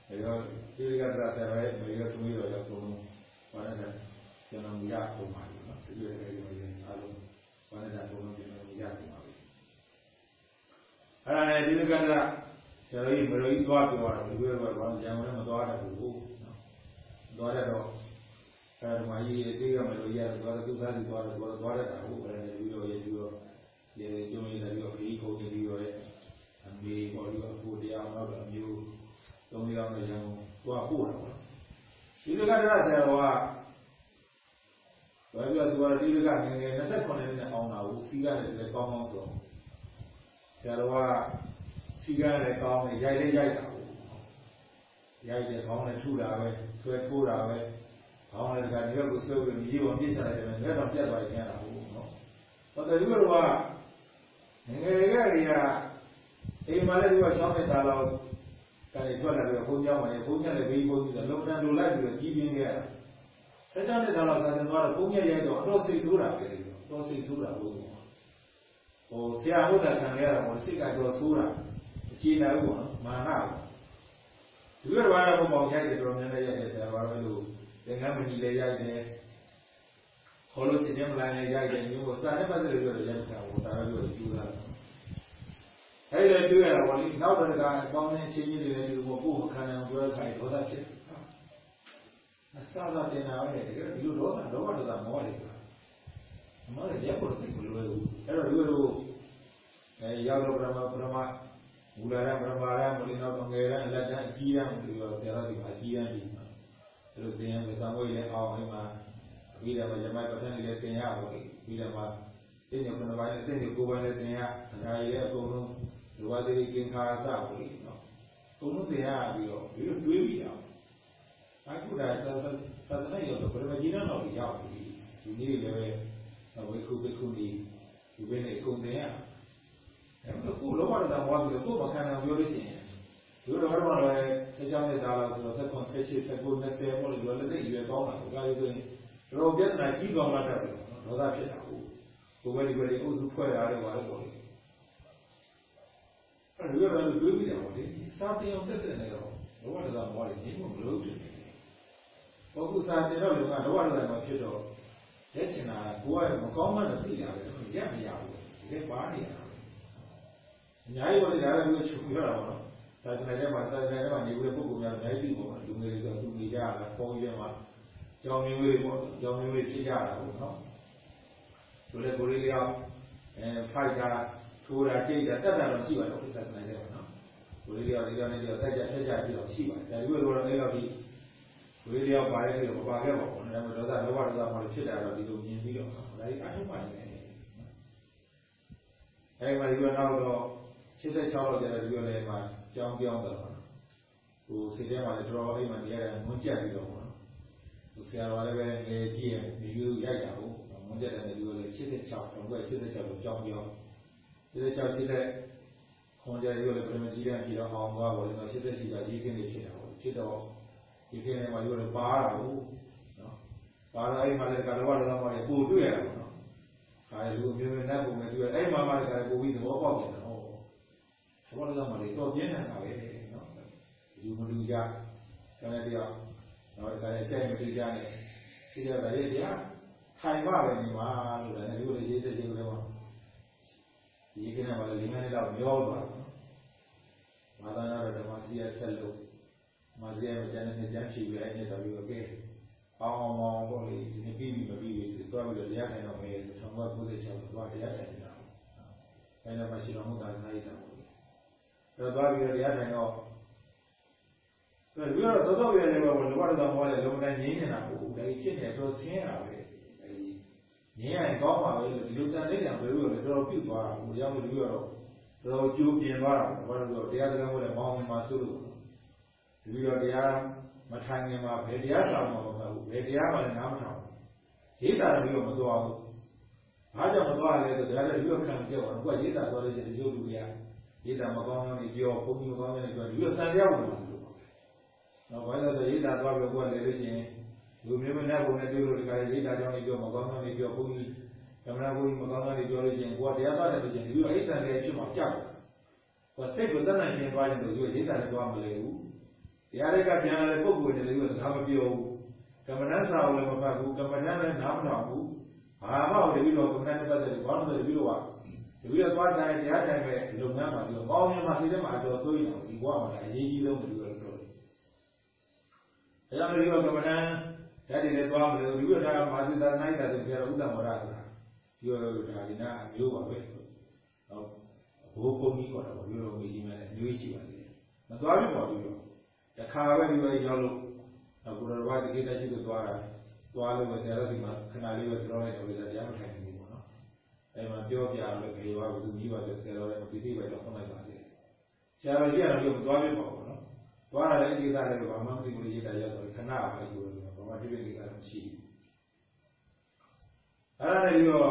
Speaker 1: အဲတော့ဒီကတည်းကဆရာတော်ရဲ့မေတော်သမီးတော်ရောက်တော့ဘာလဲကျွန်တော်ရပုံပါနော်ဒီလိုလေးတွေအားလုံးဘာလဲတော့ဘုံလုံးကျွန်တော်ရပုံပါပဲအဲ့ဒါနဲ့ဒီကတည်းက ဆရာကြီးမလို့ကြီးသွားပြောတာဒီလိုပဲဘာရံဝင်မသွားတတ်ဘူးနော်သွားရတော့အဲဒီမှာကြီးတေးရမလို့ရသွားတော့သူသားစီသွားတော့သွားရတာဟုတ်တယ်ဒီလိုရဒီလိုရေကျုံရည်လည်းပြီးတော့ခီးခုန်နေပြီးတော့အမေပေါ်ပြီးတော့ကိုတရားတော့အမျိုးသုံးယောက်နဲ့ရံသွားပို့တာပေါ့ဒီလိုကတည်းကဆရာတော်ကဘာပြောသူကဒီလိုကငငယ်29နှစ်နဲ့အောင်တာကိုစီးရတယ်လည်းကောင်းကောင်းဆိုဆရာတော်က စီစီကံလည်းကောင်းတယ်ရိုက်လည်းရိုက်တာဟုတ်ရိုက်တယ်ခေါင်းလည်းထူတာပဲဆွဲထိုးတာပဲခေါင်းလည်းကဒီဘက်ကိုဆွဲပြီးမြေပေါ်ပြစ်ချလိုက်တယ်လက်တော့ပြတ်သွားရင်ရတာဟုတ်နော်ဘာလို့ဒီလိုကငယ်ငယ်ကလေးကအိမ်မှာလည်းဒီက6နှစ်သားလောက်ကနေထွက်လာပြီးဘုန်းကြီးမှလည်းဘုန်းကြီးလည်းဘေးဘုန်းကြီးလည်းလုံတန်လိုလိုက်ပြီးတော့ကြီးပြင်းခဲ့ရတာဆက်ကြောင်းနဲ့သားလောက်သာသင်သွားတော့ဘုန်းကြီးရိုက်တော့အတော့စိတ်ဆိုးတာပဲတော့စိတ်ဆိုးတာဟုတ်ဟိုဆရာဟုတ်တာခံရတာဟိုစိတ်ကတော့ဆိုးတာ အခြေအနေပေါ့နော်မာနပေါ့ဒီလိုဘာလို့ပေါ့ရိုက်တယ်တော်များများရိုက်တယ်ဆရာဘာလို့လို့သင်္ကန်းမကြီးလည်းရိုက်တယ်ခေါ်လို့ချင်းချင်းမလိုက်လည်းရိုက်တယ်မျိုးကိုစာနဲ့ပတ်သက်လို့ပြောတယ်ရိုက်တာဟိုဒါလည်းပြောကျူးတာအဲ့ဒါတွေ့ရတာပေါ့လေနောက်တစ်ခါအပေါင်းနဲ့ချင်းချင်းတွေလည်းဒီလိုပို့မခံနိုင်ပြောခိုင်းဒေါသဖြစ်အစသာတင်တာပဲတကယ်ဒီလိုဒေါသဒေါသဒေါသမောတယ်မောတယ်ရက်ပေါ်သိမလို့အဲ့တော့ဒီလိုအဲရောက်တော့ပရမပရမ မူလာရပရမရမလိနောကငယ်ရလက်တန်းအကြီးရမလို့ပြောတရားဒီမှာအကြီးရပြီအဲ့လိုသင်ရမယ်သံဝေးလည်းအောင်အဲ့မှာပြီးတယ်မှာဇမတ်ပဋ္ဌာန်းလည်းသင်ရပါလိမ့်ပြီးတယ်မှာသိနေခုနပိုင်းနဲ့သိနေကိုယ်ပိုင်းလည်းသင်ရဒါရီလည်းအကုန်လုံးဒီဝါတိကင်္ခာသပါလိမ့်နော်အကုန်လုံးသင်ရပြီးတော့ဒီလိုတွေးပြီးတော့အခုဒါသာသနာ့ရောက်တော့ပရမကြီးတော့ရောက်ပြီဒီနေ့လည်းပဲဝိခုဘိက္ခုနီဒီဘက်နဲ့အကုန်သင် ရအဲ့တော့ကိုလောဘတာမောပြီးတော့ကိုမခံနိုင်ပြောလို့ရှိရင်ဒီလိုတော့မှလည်းဆက်ချောင်းနေတာလို့ဆိုတော့ဆက်ခွန်ဆက်ချစ်ဆက်ကို20ပေါ့လို့ပြောလက်ရွယ်ကောင်းတာဒါကြည့်ဆိုရင်တော့ပြဿနာကြီးကောင်းလာတတ်တယ်နော်ဒေါသဖြစ်တာဟုတ်ဘုဘယ်ဒီဘယ်ဒီအုပ်စုဖွဲ့ရတယ်ပါလို့ပေါ့လေအဲ့ဒီတော့တွေးပြီးတယ်ပေါ့လေစာတင်အောင်တက်တဲ့နေတော့လောဘတာမောပြီးနေမလို့ဖြစ်တယ်ဘောကုစာတင်တော့လူကလောဘတာမောဖြစ်တော့ရက်ချင်တာကိုယ်ကမကောင်းမှလည်းသိရတယ်ရက်မရဘူးတကယ်ပါနေရတာ အများကြီးပေါ့လေဒါလည်းသူချုပ်ပြရတာပေါ့နော်သာသနာ့ထဲမှာသာသနာ့ထဲမှာနေပြီးပုဂ္ဂိုလ်များအများကြီးပေါ့လူငယ်တွေကသူနေကြတာပုံရမှာကြောင်မျိုးတွေပေါ့ကြောင်မျိုးတွေဖြစ်ကြတာပေါ့နော်ဆိုလေကိုလေးရောအဲဖိုက်တာထိုးတာတိတ်တာတက်တာတော့ရှိပါတော့သာသနာ့ထဲမှာနော်ကိုလေးရောဒီကြောင်လေးရောတက်ကြထက်ကြကြည့်တော့ရှိပါတယ်ဒါပေမဲ့တော့အဲ့လိုဒီကိုလေးရောပါရဲပြီးတော့မပါခဲ့ပါဘူးနော်ဒါပေမဲ့ဒေါသလောဘဒေါသမှလည်းဖြစ်တာတော့ဒီလိုမြင်ပြီးတော့ဒါကြီးအထုပ်ပါနေတယ်အဲဒီမှာဒီလိုနောက်တော့ 86လောက်ကျတော့ဒီလိုလည်းမှာကြောင်းပြောင်းတော့ဟိုစိတ်ထဲမှာလည်းတော်တော်အိမ်မှာနေရတာငွန်းကြက်ပြီးတော့ပေါ့နော်ဟိုဆရာတော်လည်းပဲငယ်ကြီးရဲ့ဒီလိုရိုက်တာဟုတ်ငွန်းကြက်တယ်ဒီလိုလည်း86တော့ဘယ်86လို့ကြောင်းပြောင်း86 80ခွန်ကြရီကိုလည်းပြမကြီးတဲ့ပြည်တော့အောင်သွားပါလို့88ရှိတာကြီးခင်းနေဖြစ်တာဟုတ်ဖြစ်တော့ဒီခင်းထဲမှာဒီလိုပါတာဟုတ်နော်ပါတော့အဲ့မှာလည်းကာလဝါလောကမှာလည်းပို့တွေ့ရတာပေါ့နော်ခါရလူမျိုးမျိုးနဲ့ပုံမဲ့တွေ့အဲ့မှာမှလည်းပို့ပြီးသဘောပေါက်တယ် နော်ဘောလုံးကမှလေတော့ပြင်းနေတာပဲနော်လူမလူကြဆရာတရားတော့ဆရာဆက်မတူကြနဲ့ဒီကြပါလေတရားထိုင်ပါပဲနေမှာလို့လည်းဒီလိုလေးရေးတဲ့ခြင်းတွေမှာဒီကိစ္စမှာလည်းလင်းငန်းလောက်မျောသွားတယ်မာသနာတော်ဓမ္မစီရဆက်လို့မာစီရမကျန်တဲ့ကျမ်းဖြေပြီးအဲ့နဲ့တော်ပြီးပဲအောင်အောင်အောင်ပေါ့လေဒီနေ့ပြီးပြီမပြီးပြီသွားပြီးတော့တရားထိုင်တော့မယ်ဆိုတော့1996သွားတရားထိုင်နေတာအဲ့ဒါမှရှိတော်မူတာနိုင်တာ တော့သွားပြီးတော့တရားထိုင်တော့ဆိုပြီးတော့သောတော်ရတယ်ဘောလောဘတော်မောလည်းလုံးတိုင်းငြင်းနေတာဟုတ်ဒါကြီးဖြစ်နေတော့ဆင်းရတာပဲအဲဒီငြင်းရင်ကောင်းပါပဲလို့ဒီလိုတန်တဲ့ကြံပြောလို့လည်းတော်တော်ပြုတ်သွားတာဟိုရောက်လို့တော့တော်ကျိုးပြင်းသွားတာဘာလို့လဲတရားစကားမို့လဲမောင်းနေမှာဆိုလို့ဒီပြီးတော့တရားမထိုင်ခင်မှာဘယ်တရားဆောင်မှာမဟုတ်ဘူးဘယ်တရားမှလည်းနားမထောင်ရေးတာလည်းပြီးတော့မသွားဘူးဘာကြောင့်မသွားလဲဆိုတော့ဒါလည်းပြီးတော့ခံကြောက်အောင်ကိုကရေးတာသွားလို့ရှိရင်ဒီလိုလူတွေက ရေးတာမကောင်းနေပြောဘုန်းကြီးမကောင်းနေပြောဒီလိုတန်ကြောက်နေမှာလို့နော်ဘာလို့လဲရေးတာသွားပြီးကိုကလည်းလို့ရှိရင်လူမျိုးမနဲ့ဘုံနဲ့ပြောလို့ဒီကရေးတာကြောင့်နေပြောမကောင်းနေပြောဘုန်းကြီးကမ္မရာဘုန်းကြီးမကောင်းနေပြောလို့ရှိရင်ကိုကတရားသွားတယ်လို့ရှိရင်ဒီလိုအဲ့တန်လေးဖြစ်မှာကြောက်ကိုစိတ်ကိုတတ်နိုင်ခြင်းသွားတယ်လို့ရေးတာလည်းသွားမလဲဘူးတရားတွေကပြန်လာတဲ့ပုံကိုယ်တွေလည်းစကားမပြောဘူးကမ္မဋ္ဌာန်းစာကိုလည်းမဖတ်ဘူးကမ္မဋ္ဌာန်းလည်းနားမထောင်ဘူးဘာမှတပည့်တော်ကမ္မဋ္ဌာန်းနဲ့ပတ်သက်ပြီးဘာလို့လဲတပည့်တော်က တပည့်တော်သွားတိုင်းတရားဆိုင်မဲ့လုပ်ငန်းမှာပြီးတော့ပေါင်းမြတ်စိတ်ထဲမှာအတော်ဆိုးရင်ဒီဘဝမှာအရေးကြီးဆုံးတပည့်တော်ပြောတယ်။အဲကြောင့်တပည့်တော်ကမ္မဋ္ဌာန်းဓာတ်တွေလည်းသွားမလို့တပည့်တော်ကမာသီတာနိုင်တာဆိုပြတော့ဥဒ္ဒမောရဆိုတာပြောဒါဒီနာအမျိုးပါပဲ။ဟုတ်ဘိုးဘုန်းကြီးခေါ်တာပေါ့ပြောတော့မေးကြီးမယ်အမျိုးကြီးရှိပါသေးတယ်။မသွားဘူးပေါ့ပြီးတော့တခါပဲဒီလိုရောက်လို့အခုတော့ဘာတကိတရှိကိုသွားတာသွားလို့ပဲတရားစီမှာခဏလေးပဲပြောလိုက်တော့လည်းတရားမထိုင်ဘူးပေါ့နော် အဲမှာပြောပြလို့ခေဝါဘုသူကြီးပါဆိုဆရာတော်ရဲ့ပိဋိပဲတော့ဆုံးလိုက်ပါသေးတယ်ဆရာတော်ကြီးကတော့ပြောသွားပြပါဘူးနော်သွားရတဲ့ကိစ္စလည်းဘာမှမသိဘူးရေးတာရောက်တော့ခဏပါလို့ပြောတယ်ဘာမှတိပိကိစ္စလည်းမရှိဘူးအဲ့ဒါလည်းပြော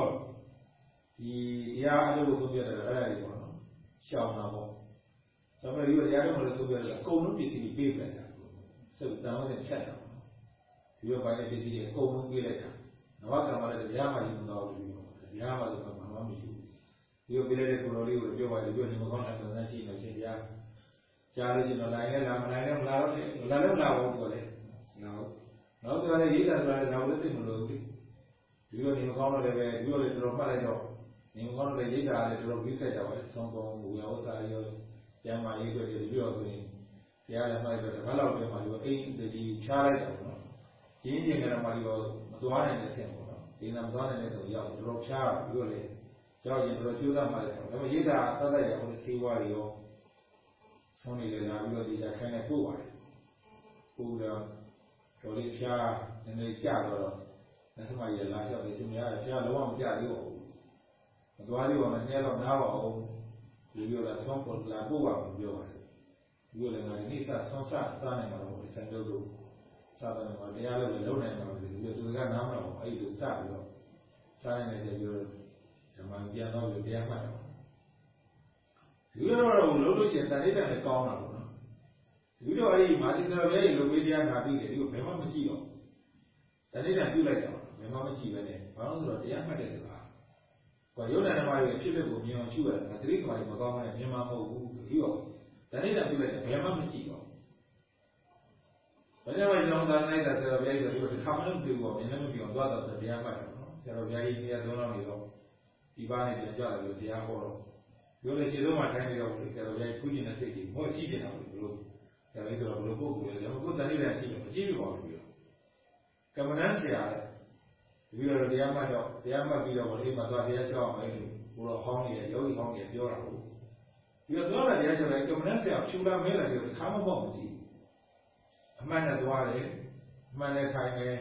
Speaker 1: ဒီတရားအလုပ်ကိုသုံးပြတယ်အဲ့ဒါတွေပေါ့နော်ရှောင်းတာပေါ့ဒါပေမဲ့ဒီတရားတော်လည်းသုံးပြတယ်အကုန်လုံးပြည်စီပေးလိုက်တာစိတ်တမ်းနဲ့ဖြတ်တာပေါ့ဒီလိုပိုင်းတဲ့ပြည်စီတွေအကုန်လုံးပေးလိုက်တာနဝကံမလည်းတရားမှယူမတော်ဘူး တရားမှဆိုတော့ဘာမှမရှိဘူးဒီလိုပေးလိုက်တဲ့ကိုယ်တော်လေးကိုပြောပါတယ်ပြောနေမကောင်းတဲ့ပုံစံရှိနေရှင်တရားကြားလို့ရှိရင်တော့နိုင်လဲလာမနိုင်လဲမလာတော့လာလဲမလာဘူးဆိုတယ်နောက်နောက်ဆိုလည်းရေးတာဆိုတာလည်းနောက်လည်းသိမလို့ဘူးဒီလိုနေမကောင်းတော့လည်းပဲဒီလိုလည်းတော်တော်မှတ်လိုက်တော့နေမကောင်းတော့လည်းရေးတာလည်းတော်တော်ပြီးဆက်ကြပါလေဆုံးကုန်ဝေယောစာရောကျမ်းမာရေးတွေဒီလိုဆိုရင်တရားလည်းမှတ်တော့တပတ်လောက်ပြန်မှလို့အိမ်ဒီချားလိုက်တာပေါ့နော်ရင်းရင်ကတော့မှဒီတော့မသွားနိုင်တဲ့ဆင့်ပေါ့နော် ဒီနံမသွားနိုင်တဲ့ဆိုရောက်တော်တော်ချားပြီးတော့လေကြောက်ရင်တော်တော်ကျိုးသားမှလည်းဒါပေမဲ့ရေးတာသတ်လိုက်ရအောင်ဆေးဝါးရောဆုံးနေလေလာပြီးတော့ဒီရခိုင်းနဲ့ပို့ပါတယ်ပို့တော့တော်လေးဖျားနည်းနည်းကြာတော့လက်စမကြီးလာလျှောက်နေစမြားဖျားလုံးဝမကြသေးပါဘူးမသွားသေးပါနဲ့နည်းတော့နားပါအောင်ဒီလိုလာဆုံးပေါ်လာပို့ပါဘူးပြောပါတယ်ဒီလိုလည်းငါဒီနေ့စဆုံးစသားနိုင်မှာတော့ဆန်တို့တို့ စားတယ်မှာတရားလည်းလုံးနိုင်မှာဒီလိုသူကနားမလို့အဲ့ဒီစပြီးတော့စားနေတယ်ပြောဓမ္မပြန်တော့တရားမှတ်တော့ဒီလိုတော့လုံးလို့ရှိရင်တဏှိတလည်းကောင်းတာပေါ့နော်ဒီလိုအဲ့ဒီမာတိတော်ရဲ့လူဝိတရားနာပြီးတယ်ဒီကိုဘယ်မှမကြည့်တော့တဏှိတပြုတ်လိုက်တော့ဘယ်မှမကြည့်ပဲနဲ့ဘာလို့ဆိုတော့တရားမှတ်တယ်ဆိုတာကွာယုံနာဓမ္မရဲ့ဖြစ်ဖြစ်ကိုမြင်အောင်ရှုရတယ်ဒါတိကမာရီမကောင်းတဲ့မြင်မှာမဟုတ်ဘူးဒီတော့တဏှိတပြုတ်လိုက်တယ်ဘယ်မှမကြည့် တော့ဘယ်တော့မှကျွန်တော်သာနိုင်တာဆရာတော်ဘုရားကြီးကဒီခါမလို့ပြုတ်ပေါ့မြင်လည်းမပြုတ်အောင်သွားတော့တရားမှတ်တယ်နော်ဆရာတော်ဘုရားကြီးတရားဆုံးလောက်နေတော့ဒီပါနေပြန်ကြတယ်လို့တရားဟောတော့ပြောလို့ရှိရင်တော့မှထိုင်နေတော့ဆရာတော်ဘုရားကြီးခုကျင်တဲ့စိတ်ကြီးမော့ကြည့်နေတာလို့ဘလို့ဆရာကြီးကတော့ဘလို့ပုဂ္ဂိုလ်လဲကိုယ်တဏှိတရှိတယ်မကြည့်ပါဘူးပြောကမ္မဏဆရာပြီးတော့တရားမှတ်တော့တရားမှတ်ပြီးတော့ဘုရားမှာသွားတရားရှောက်အောင်လို့ဘုရားဟောင်းနေတယ်ယောဂီဟောင်းနေပြောတာဟုတ်ပြီးတော့သွားတာတရားရှောက်တယ်ကမ္မဏဆရာဖြူလာမဲလာတယ်ခါမပေါ့မကြည့် အမှန်နဲ့သွားတယ်အမှန်နဲ့ထိုင်တယ်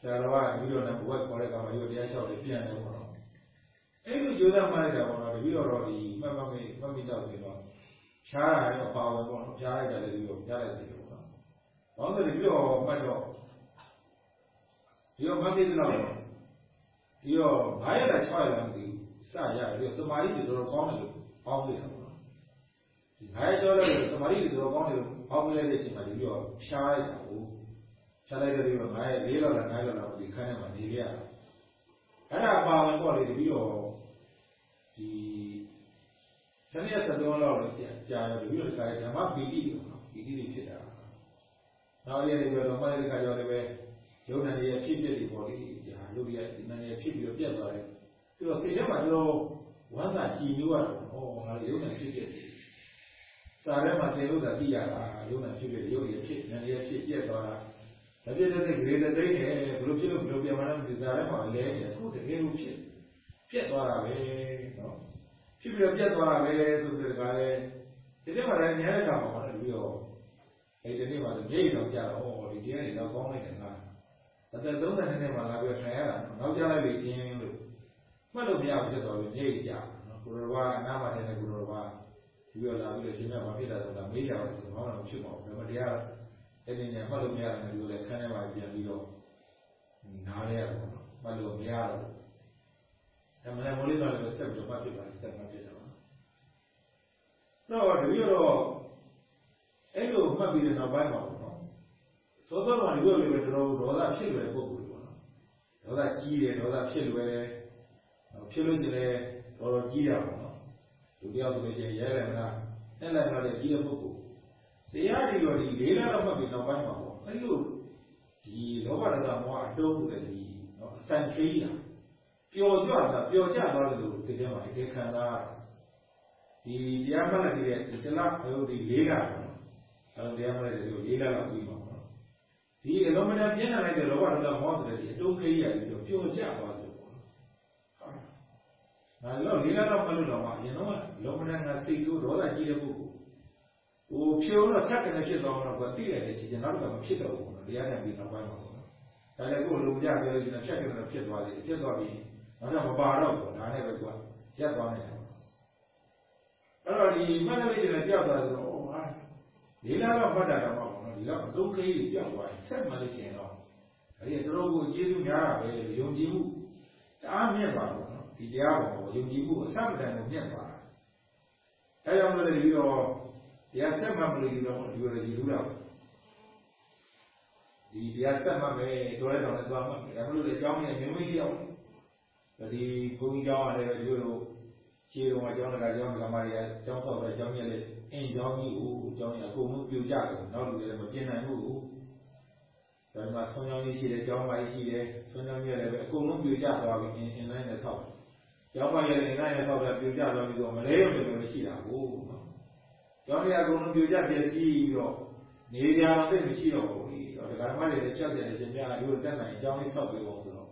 Speaker 1: ဆရာတော်ကပြီးတော့လည်းဘဝခေါ်တဲ့ကမှာရောတရားလျှောက်တယ်ပြန်တယ်ပေါ့နော်အဲ့လိုကြိုးစားမှလိုက်တာပေါ့နော်တပည့်တော်တော့ဒီမှတ်မှတ်မေးမှတ်မိတော့ပြီးတော့ဖြားတာရောပါဝင်ပေါ့နော်ဖြားလိုက်တယ်လည်းပြီးတော့ဖြားလိုက်တယ်ပေါ့နော်ဘာလို့လဲပြီးတော့မှတ်တော့ဒီတော့မှတ်ပြီးတော့ဒီတော့9ရက်လား6ရက်လားမသိဘူးစရတယ်ပြီးတော့တမာရီတွေဆိုတော့ကောင်းတယ်လို့ပေါင်းနေတာပေါ့နော်ဒီ9ရက်ကျော်လည်းတမာရီတွေဆိုတော့ကောင်းတယ်လို့ ပေါင်းလိုက်တဲ့အချိန်မှာဒီပြီးတော့ဖြားလိုက်တာဟုတ်ဖြားလိုက်တဲ့ပြီးတော့9ရက်4လောက်လား9လောက်လားဒီခန်းထဲမှာနေရတာအဲ့ဒါပါဝင်ပေါ့လေတပြီးတော့ဒီဆယ်ရက်သုံးလောက်လို့ကြာတယ်ပြီးတော့ဒီကဓမ္မပီတိတွေနော်ပီတိတွေဖြစ်တာနောက်ရည်တွေတော့မှလည်းဒီခါကျော်လည်းပဲယုံနာရဲ့ဖြစ်ဖြစ်တွေပေါ့လေဒီဟာလူတွေဒီနာရဲ့ဖြစ်ပြီးတော့ပြတ်သွားတယ်ပြီးတော့စိတ်ထဲမှာတော့ဝမ်းသာကြည်ညိုရတော့ဩငါယုံနာဖြ စ်ဖြစ်စာထဲမှာသင်လို့သာသိရတာယုံနာဖြစ်ဖြစ်ယုံရဲ့ဖြစ်နာရဲ့ဖြစ်ပြတ်သွားတာဒါပြည့်တဲ့ဂရေတဲ့သိနေဘလို့ဖြစ်လို့ဘလို့ပြန်မလဲဒီစာထဲမှာလဲနေအခုတကယ်လို့ဖြစ်ပြတ်သွားတာပဲနော်ဖြစ်ပြီးတော့ပြတ်သွားတာပဲဆိုတဲ့ကားလဲဒီနေ့မှလည်းညတဲ့ခါမှာလည်းပြီးတော့အဲ့ဒီနေ့မှဆိုမြေကြီးတော့ကြာတော့ဟောဒီတရားတွေတော့ကောင်းလိုက်တယ်ငါတသက်32နှစ်မှလာပြီးထိုင်ရတာနောက်ကြလိုက်ပြီချင်းလို့မှတ်လို့မရဘူးဖြစ်သွားပြီမြေကြီးကြာနော်ကိုရောဘာအနားမှာနေတဲ့ကိုရောဘာ ပြီးတော့လာပြီးတော့ရှင်မြတ်ဘာဖြစ်တာဆိုတာမေးကြတော့ဘာမှမဖြစ်ပါဘူးဒါပေမဲ့တရားအဲ့ဒီညမှတ်လို့မရတယ်လို့လည်းခန်းထဲမှာပြန်ပြီးတော့နားလဲရတော့မှတ်လို့မရတော့ဒါမှလည်းမိုးလေးတော့လည်းဆက်ပြီးတော့မှတ်ဖြစ်ပါဆက်မှတ်ဖြစ်တော့တော့တပည့်တော့အဲ့လိုမှတ်ပြီးတဲ့နောက်ပိုင်းမှာပေါ့နော်သောသောကဒီလိုလေးပဲတော်တော်ဒေါသဖြစ်လွယ်ပုဂ္ဂိုလ်ပေါ့နော်ဒေါသကြီးတယ်ဒေါသဖြစ်လွယ်တယ်ဖြစ်လို့ရှိရင်လည်းတော်တော်ကြီးတာပေါ့နော် လူတယောက်ဆိုလို့ရှိရင်ရဲတယ်မလားနဲ့လည်းမလားကြီးတဲ့ပုဂ္ဂိုလ်တရားဒီလိုဒီလေးလာတော့မှတ်ပြီးနောက်ပိုင်းမှာပေါ့အဲ့လိုဒီလောဘဒေါသမောဟအတုံးဆိုတဲ့ဒီနော်အစံခေးတာပျော်ကြွတာပျော်ကြသွားတယ်လို့ဒီထဲမှာအကျဉ်းခံစားရဒီတရားမှတ်လိုက်တဲ့ဒီတလားဟိုဒီလေးလာပေါ့နော်အဲလိုတရားမှတ်လိုက်တဲ့ဒီလေးလာတော့ပြီးပါပေါ့ဒီအလုံးမတန်ပြင်းထန်လိုက်တဲ့လောဘဒေါသမောဟဆိုတဲ့ဒီအတုံးခေးရပြီးတော့ပျော်ကြသွားတယ်ပေါ့နော်ဟုတ် ဒါတော့လေးလာတော့မလို့တော့မှအရင်တော့လုံးမတန်ကစိတ်ဆိုးဒေါသကြီးတဲ့ပုဂ္ဂိုလ်ဟိုဖြိုးတော့ဆက်ကနေဖြစ်သွားတော့ကွာသိရတယ်ချင်းကျွန်တော်တို့ကမဖြစ်တော့ဘူးနော်တရားနဲ့ပြီးနောက်ပိုင်းမှာပေါ့နော်ဒါလည်းကိုယ်လုံးကြပြောလို့ရှိရင်ဖြတ်ကနေဖြစ်သွားတယ်ဖြစ်သွားပြီးနောက်တော့မပါတော့ဘူးဒါနဲ့ပဲကွာရက်သွားနေတာပေါ့အဲအဲ့တော့ဒီမှတ်တလေးတွေပြောက်သွားဆိုတော့ဩဟာလေးလားတော့မှတ်တာတော့မဟုတ်ဘူးနော်ဒီတော့အသုံးကလေးတွေပြောက်သွားရင်ဆက်မှလို့ရှိရင်တော့အဲဒီတော်တော်ကိုကျေးဇူးများတာပဲယုံကြည်မှုတအားမြင့်ပါတော့နော် ဒီတရားပေါ်မှာယုံကြည်မှုအစမတန်ကိုမြင့်သွားတာအဲကြောင့်လို့လည်းပြီးတော့တရားဆက်မှမလို့ဒီတော့ဒီလိုရည်ထူးတာဒီတရားဆက်မှပဲတော်တဲ့တော်နဲ့သွားမှမယ်ဒါမလို့လေအကြောင်းနဲ့မြင်မရှိအောင်ဒီဘုန်းကြီးကျောင်းရတယ်ဒီလိုခြေတော်ကကျောင်းတကာကျောင်းကမာရီယာကျောင်းဆောက်တဲ့ကျောင်းကြီးလေအင်းကျောင်းကြီးကိုကျောင်းကြီးအကုန်လုံးပြိုကျတယ်နောက်လူတွေလည်းမပြင်းနိုင်ဘူးဒါမှဆွမ်းကြောင်းကြီးရှိတယ်ကျောင်းပိုင်းရှိတယ်ဆွမ်းကြောင်းကြီးလည်းပဲအကုန်လုံးပြိုကျသွားပြီအင်းအင်းလိုင်းနဲ့ဆောက်ကျောင်း ပိုင်းလည်းအင်းလိုင်းနဲ့ဆောက်တာပြိုကျသွားပြီးတော့မလဲရုံတွေမရှိတာဘူးနော်ကျောင်းကြီးအကုန်လုံးပြိုကျပြည့်စည်ပြီးတော့နေကြတော့သိမရှိတော့ဘူးတော့ဒကာမတွေလည်းရှောက်တယ်ရှင်များဒီလိုတက်နိုင်အကြောင်းလေးဆောက်ပေးဖို့ဆိုတော့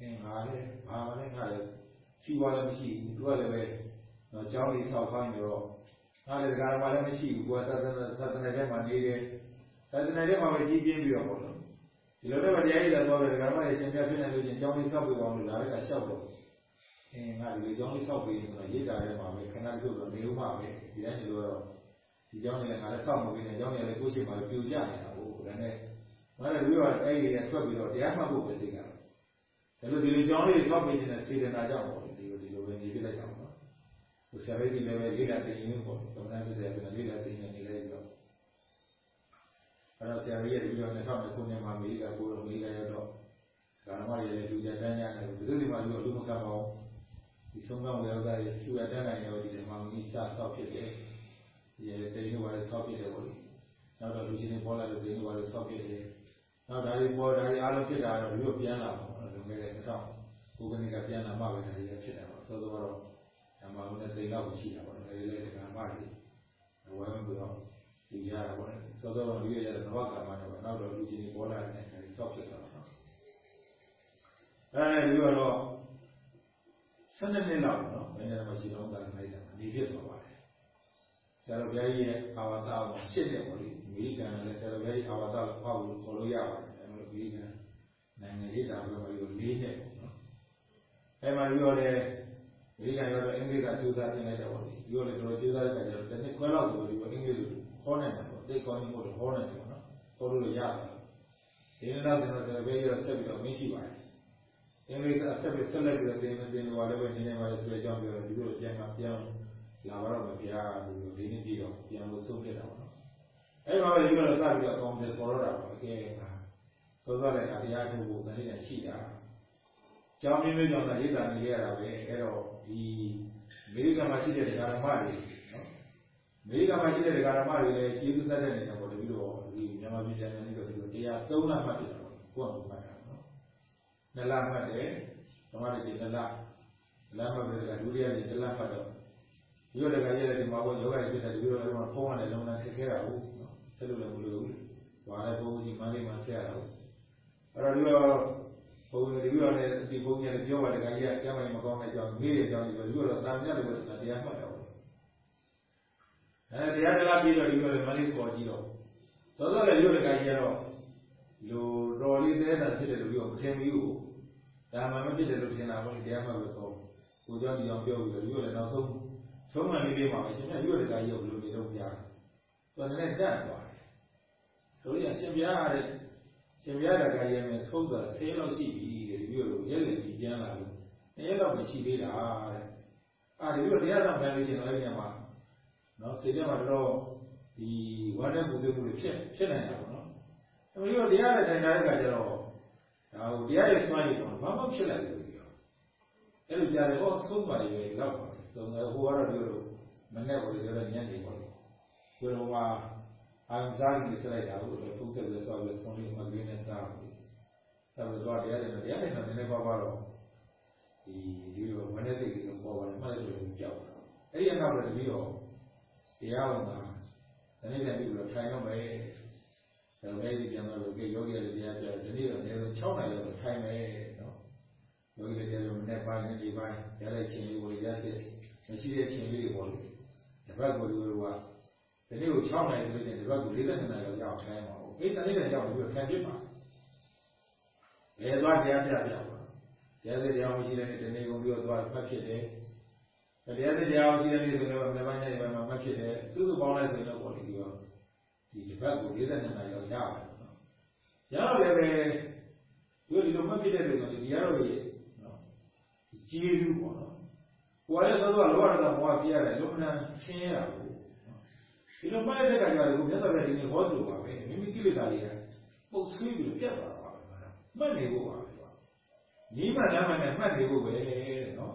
Speaker 1: အင်းငါလည်းဘာမှလည်းငါလည်းစီဝါလည်းမရှိဘူးသူကလည်းပဲတော့ကျောင်းလေးဆောက်ခိုင်းတော့ငါလည်းဒကာမလည်းမရှိဘူးကိုယ်ကသဒ္ဒနာသဒ္ဒနာထဲမှာနေတယ်သဒ္ဒနာထဲမှာပဲကြီးပြင်းပြီးတော့ပေါ့နော်ဒီလိုတော့တရားရည်လာတော့ဒကာမတွေရှင်များဖြစ်နေလို့ချင်းကျောင်းလေးဆောက်ပေးအောင်လို့လာတဲ့ကရှောက်တော့ အင်းငါဒီလိုကျောင်းလေးဆောက်ပေးရင်ဆိုတော့ရိတ်တာထဲမှာပဲခဏပြုတ်တော့နေဦးမှာပဲဒီတိုင်းဒီလိုတော့ဒီကျောင်းလေးလည်းငါလည်းဆောက်မပေးနဲ့ကျောင်းလေးလည်းကိုယ့်ရှိမှလည်းပြိုကျနေတာဟုတ်ဒါနဲ့ငါလည်းပြီးတော့အဲ့ဒီနဲ့ထွက်ပြီးတော့တရားမှတ်ဖို့ပဲသိကြတယ်ဒါလို့ဒီလိုကျောင်းလေးဆောက်ပေးနေတဲ့စေတနာကြောင့်ပေါ့ဒီလိုဒီလိုပဲနေပြလိုက်အောင်နော်ဟိုဆရာလေးကြီးလည်းပဲလေးလာတင်ရင်းပေါ့သမဏပြည့်တယ်ပြန်လေးလာတင်ရနေလိုက်ပြီးတော့အဲ့တော့ဆရာကြီးရဲ့ဒီလို2000ခုနှစ်မှာမိကကိုလိုမိကရတော့ကာမရရဲ့လူကြတန်းညာတယ်ဘယ်သူဒီမှာလူအလူမကပါဘူး ဒီဆုံးကဝေယောသားရဲ့သူရတန်းနိုင်ရောဒီမှာမိစဆောက်ဖြစ်တယ်ဒီတေယိုဝါလည်းဆောက်ဖြစ်တယ်ပေါ့လေနောက်တော့လူချင်းတွေပေါ်လာတဲ့တေယိုဝါလည်းဆောက်ဖြစ်တယ်နောက်ဒါတွေပေါ်ဒါတွေအားလုံးဖြစ်တာတော့လူပြန်လာပါတော့လုံခဲ့တဲ့2000ကိုကနေကပြန်လာမှပဲဒါတွေဖြစ်တယ်ပေါ့သို့သောတော့ဓမ္မလုံးနဲ့တိတ်လောက်ရှိတာပေါ့ဒါတွေလည်းဓမ္မတွေဝဲမပြီးတော့ဒီရတာပေါ့သို့သောတော့လူရတဲ့နဝကမ္မနဲ့ပေါ့နောက်တော့လူချင်းတွေပေါ်လာတဲ့ဒါတွေဆောက်ဖြစ်တာပေါ့အဲလူကတော့ 12နှစ်လောက်နော်ဘယ်နဲ့မှရှိတော့တာနိုင်တာနေဖြစ်သွားပါတယ်ဆရာတော်ဘုရားကြီးရဲ့အာဝါသအောင်ရှစ်နှစ်ပေါ့လေအမေရိကန်လည်းဆရာတော်ဘုရားကြီးအာဝါသကိုဟောလို့ခေါ်လို့ရပါတယ်အဲလိုအမေရိကန်နိုင်ငံရေးတာပြောပြီးတော့၄နှစ်ပေါ့နော်အဲမှာပြီးတော့လည်းအမေရိကန်ရောတော့အင်္ဂလိပ်ကကျူးစားတင်လိုက်တော့ပေါ့ဒီလိုလည်းတော်တော်ကျူးစားတဲ့အခါကျတော့တစ်နှစ်ခွဲလောက်ဆိုပြီးတော့အင်္ဂလိပ်လိုဟောနိုင်တယ်ပေါ့သိကောင်းကြီးမို့လို့ဟောနိုင်တယ်ပေါ့နော်ဟောလို့ရတယ်ဒီနေ့တော့ကျွန်တော်ဆရာတော်ဘုရားကြီးတော့ဆက်ပြီးတော့မင်းရှိပါတယ် အင်္ဂလိပ်ကအဆက်ပြီးဆက်လက်ပြီးတော့သင်သင်တော်လည်းပဲနေနေပါလေဆိုတဲ့အကြောင်းပြောတော့ဒီလိုပြန်မှပြန်လာပါတော့မဘုရားဒီလိုဒီနေ့ပြီးတော့ပြန်လို့ဆုံးဖြတ်တာပေါ့နော်အဲ့မှာပဲဒီလိုစပြီးတော့အကောင်ပြန်ပေါ်တော့တာပေါ့အကဲကသောသောလည်းတရားထုတ်ဖို့တနေ့တည်းရှိတာကျောင်းမျိုးမျိုးကြောင့်လည်းရိတ်တာနေရတာပဲအဲ့တော့ဒီအမေရိကန်မှာရှိတဲ့ဒကာဓမ္မတွေနော်အမေရိကန်မှာရှိတဲ့ဒကာဓမ္မတွေလည်းကျေးဇူးသက်တဲ့နေတယ်ပေါ့တပည့်တော်ဒီမြန်မာပြည်ပြန်နေပြီးတော့ဒီလိုတရား၃လမှတ်တယ်ပေါ့ကိုယ့်အကူမှတ်တာ နော်နှစ်လမှတ်တယ်ဓမ္မတွေဒီနှစ်လလမ်းမှတ်ပြီးတော့ဒုတိယနေ့တစ်လမှတ်တော့ဒီလိုတကယ်ရတဲ့ဒီမှာဘောယောဂရဖြစ်တဲ့ဒီလိုတော့ဖုံးရတယ်လုံးဝခက်ခဲတာဟုတ်နော်ဆက်လို့လည်းမလို့ဘူး။ဘာလဲဘုန်းကြီးမန်းလေးမှဆက်ရတာဟုတ်။အဲ့တော့ဒီလိုဘုန်းကြီးဒီလိုလည်းဒီဘုန်းကြီးလည်းပြောပါတကယ်ကြီးကကျမ်းပိုင်းမကောင်းတဲ့အကြောင်းမေးတဲ့အကြောင်းဒီလိုဒီလိုတော့တာမြတ်တယ်လို့တရားမှတ်တော့။အဲတရားတရားပြီးတော့ဒီလိုလည်းမန်းလေးခေါ်ကြည့်တော့သောသောလည်းဒီလိုတကယ်ကြီးကတော့လူတော်လေးသေးတာဖြစ်တယ်လို့ပြောမထင်ဘူး။ ဒါမှမဖြစ်တယ်လို့ထင်တာပေါ့တရားမှတ်လို့ဆိုကိုကြောင့်ဒီအောင်ပြောပြီးတော့ဒီလိုလည်းနောက်ဆုံးဆုံးမလေးလေးမှာပဲရှင်မြတ်ရွတ်တကကြီးကိုဘယ်လိုနေတော့ပြားတယ်သူကလည်းတတ်သွားတယ်ဆိုရင်ရှင်ပြားရတဲ့ရှင်ပြားတကကြီးရဲ့သုံးသွားဆင်းလောက်ရှိပြီတဲ့ဒီလိုလိုရဲလေပြီးပြန်လာလို့အဲလောက်မရှိသေးတာတဲ့အာဒီလိုတရားဆောင်ခံလို့ရှင်တော့အဲ့ဒီမှာနော်စိတ်ထဲမှာတော့ဒီဝမ်းနဲ့ပူသွေးမှုတွေဖြစ်ဖြစ်နိုင်တာပေါ့နော်အဲဒီလိုတရားနဲ့တိုင်တာတဲ့ခါကျတော့ဒါဟိုတရားရဲ့စွမ်းရည်ပေါ့ ဘာမှဖြစ်လိုက်ဘူးပြောအဲ့လိုကြားတယ်ဟောသုံးပါလေလောက်ပါဆိုတော့ဟိုကတော့ဒီလိုမနဲ့ကိုလည်းညံ့နေပါလို့ဒီလိုမှာအာရုံစားနေစလိုက်တာကိုလည်းဖုန်းဆက်ပြီးဆောက်ပြီးဆုံးလေးမကင်းနဲ့စားဘူးဆက်ပြီးတော့တရားတယ်တရားတယ်တော့နည်းနည်းပါးပါတော့ဒီဒီလိုမနဲ့သိပြီးတော့ပေါ်ပါတယ်မှတ်လို့ကြောက်တာအဲ့ဒီနောက်တော့တပြီးတော့တရားဝင်တာဒီနေ့လည်းပြီးတော့ထိုင်တော့မယ်ဒါပဲဒီပြန်တော့ကေယောဂီရဲ့တရားပြဒီနေ့တော့အနည်းဆုံး6နိုင်လောက်ထိုင်မယ်နော် ယောဂီရဲ့တရားမနဲ့ပိုင်းနဲ့ဒီပိုင်းရတဲ့ချိန်လေးကိုရတဲ့မရှိတဲ့ချိန်လေးတွေပေါ့လေတပတ်ကိုလူတွေကဒီနေ့ကို6နိုင်လို့ရှိရင်တပတ်ကို42နိုင်လောက်ရောက်ထိုင်းပါဘူးအဲ့တနေ့လည်းရောက်ပြီးထိုင်ပြပါဘယ်သွားတရားပြပြပါတရားစတရားမရှိတဲ့ဒီနေ့ကုန်ပြီးတော့သွားဖတ်ဖြစ်တယ်အဲတရားစစ်တရားရှိတဲ့နေ့ဆိုတော့လည်းပိုင်းနဲ့ပိုင်းမှာမှတ်ဖြစ်တယ်စုစုပေါင်းလိုက်ဆိုတော့ပေါ်ဒီရောဒီတစ်ပတ်ကို42နာရီလောက်ရပါတယ်နော်ရတော့လည်းပဲဒီလိုဒီလိုမှတ်ဖြစ်တဲ့ဆိုတော့ဒီရတော့ရေနော် ကျေးဇူးပေါ့နော်ကိုယ်လည်းသောသောလောရတာဘဝပြရတယ်လုံးဝဆင်းရဲတာကိုဒီလိုမှတ်တဲ့အခါကျတော့ကိုမြတ်စွာဘုရားဒီနေ့ဟောတယ်ပါပဲမိမိကိလေသာတွေကပုတ်ဆွေးပြီးပြတ်သွားတာပါပဲမှတ်နေဖို့ပါပဲညီမလမ်းမနဲ့မှတ်နေဖို့ပဲနော်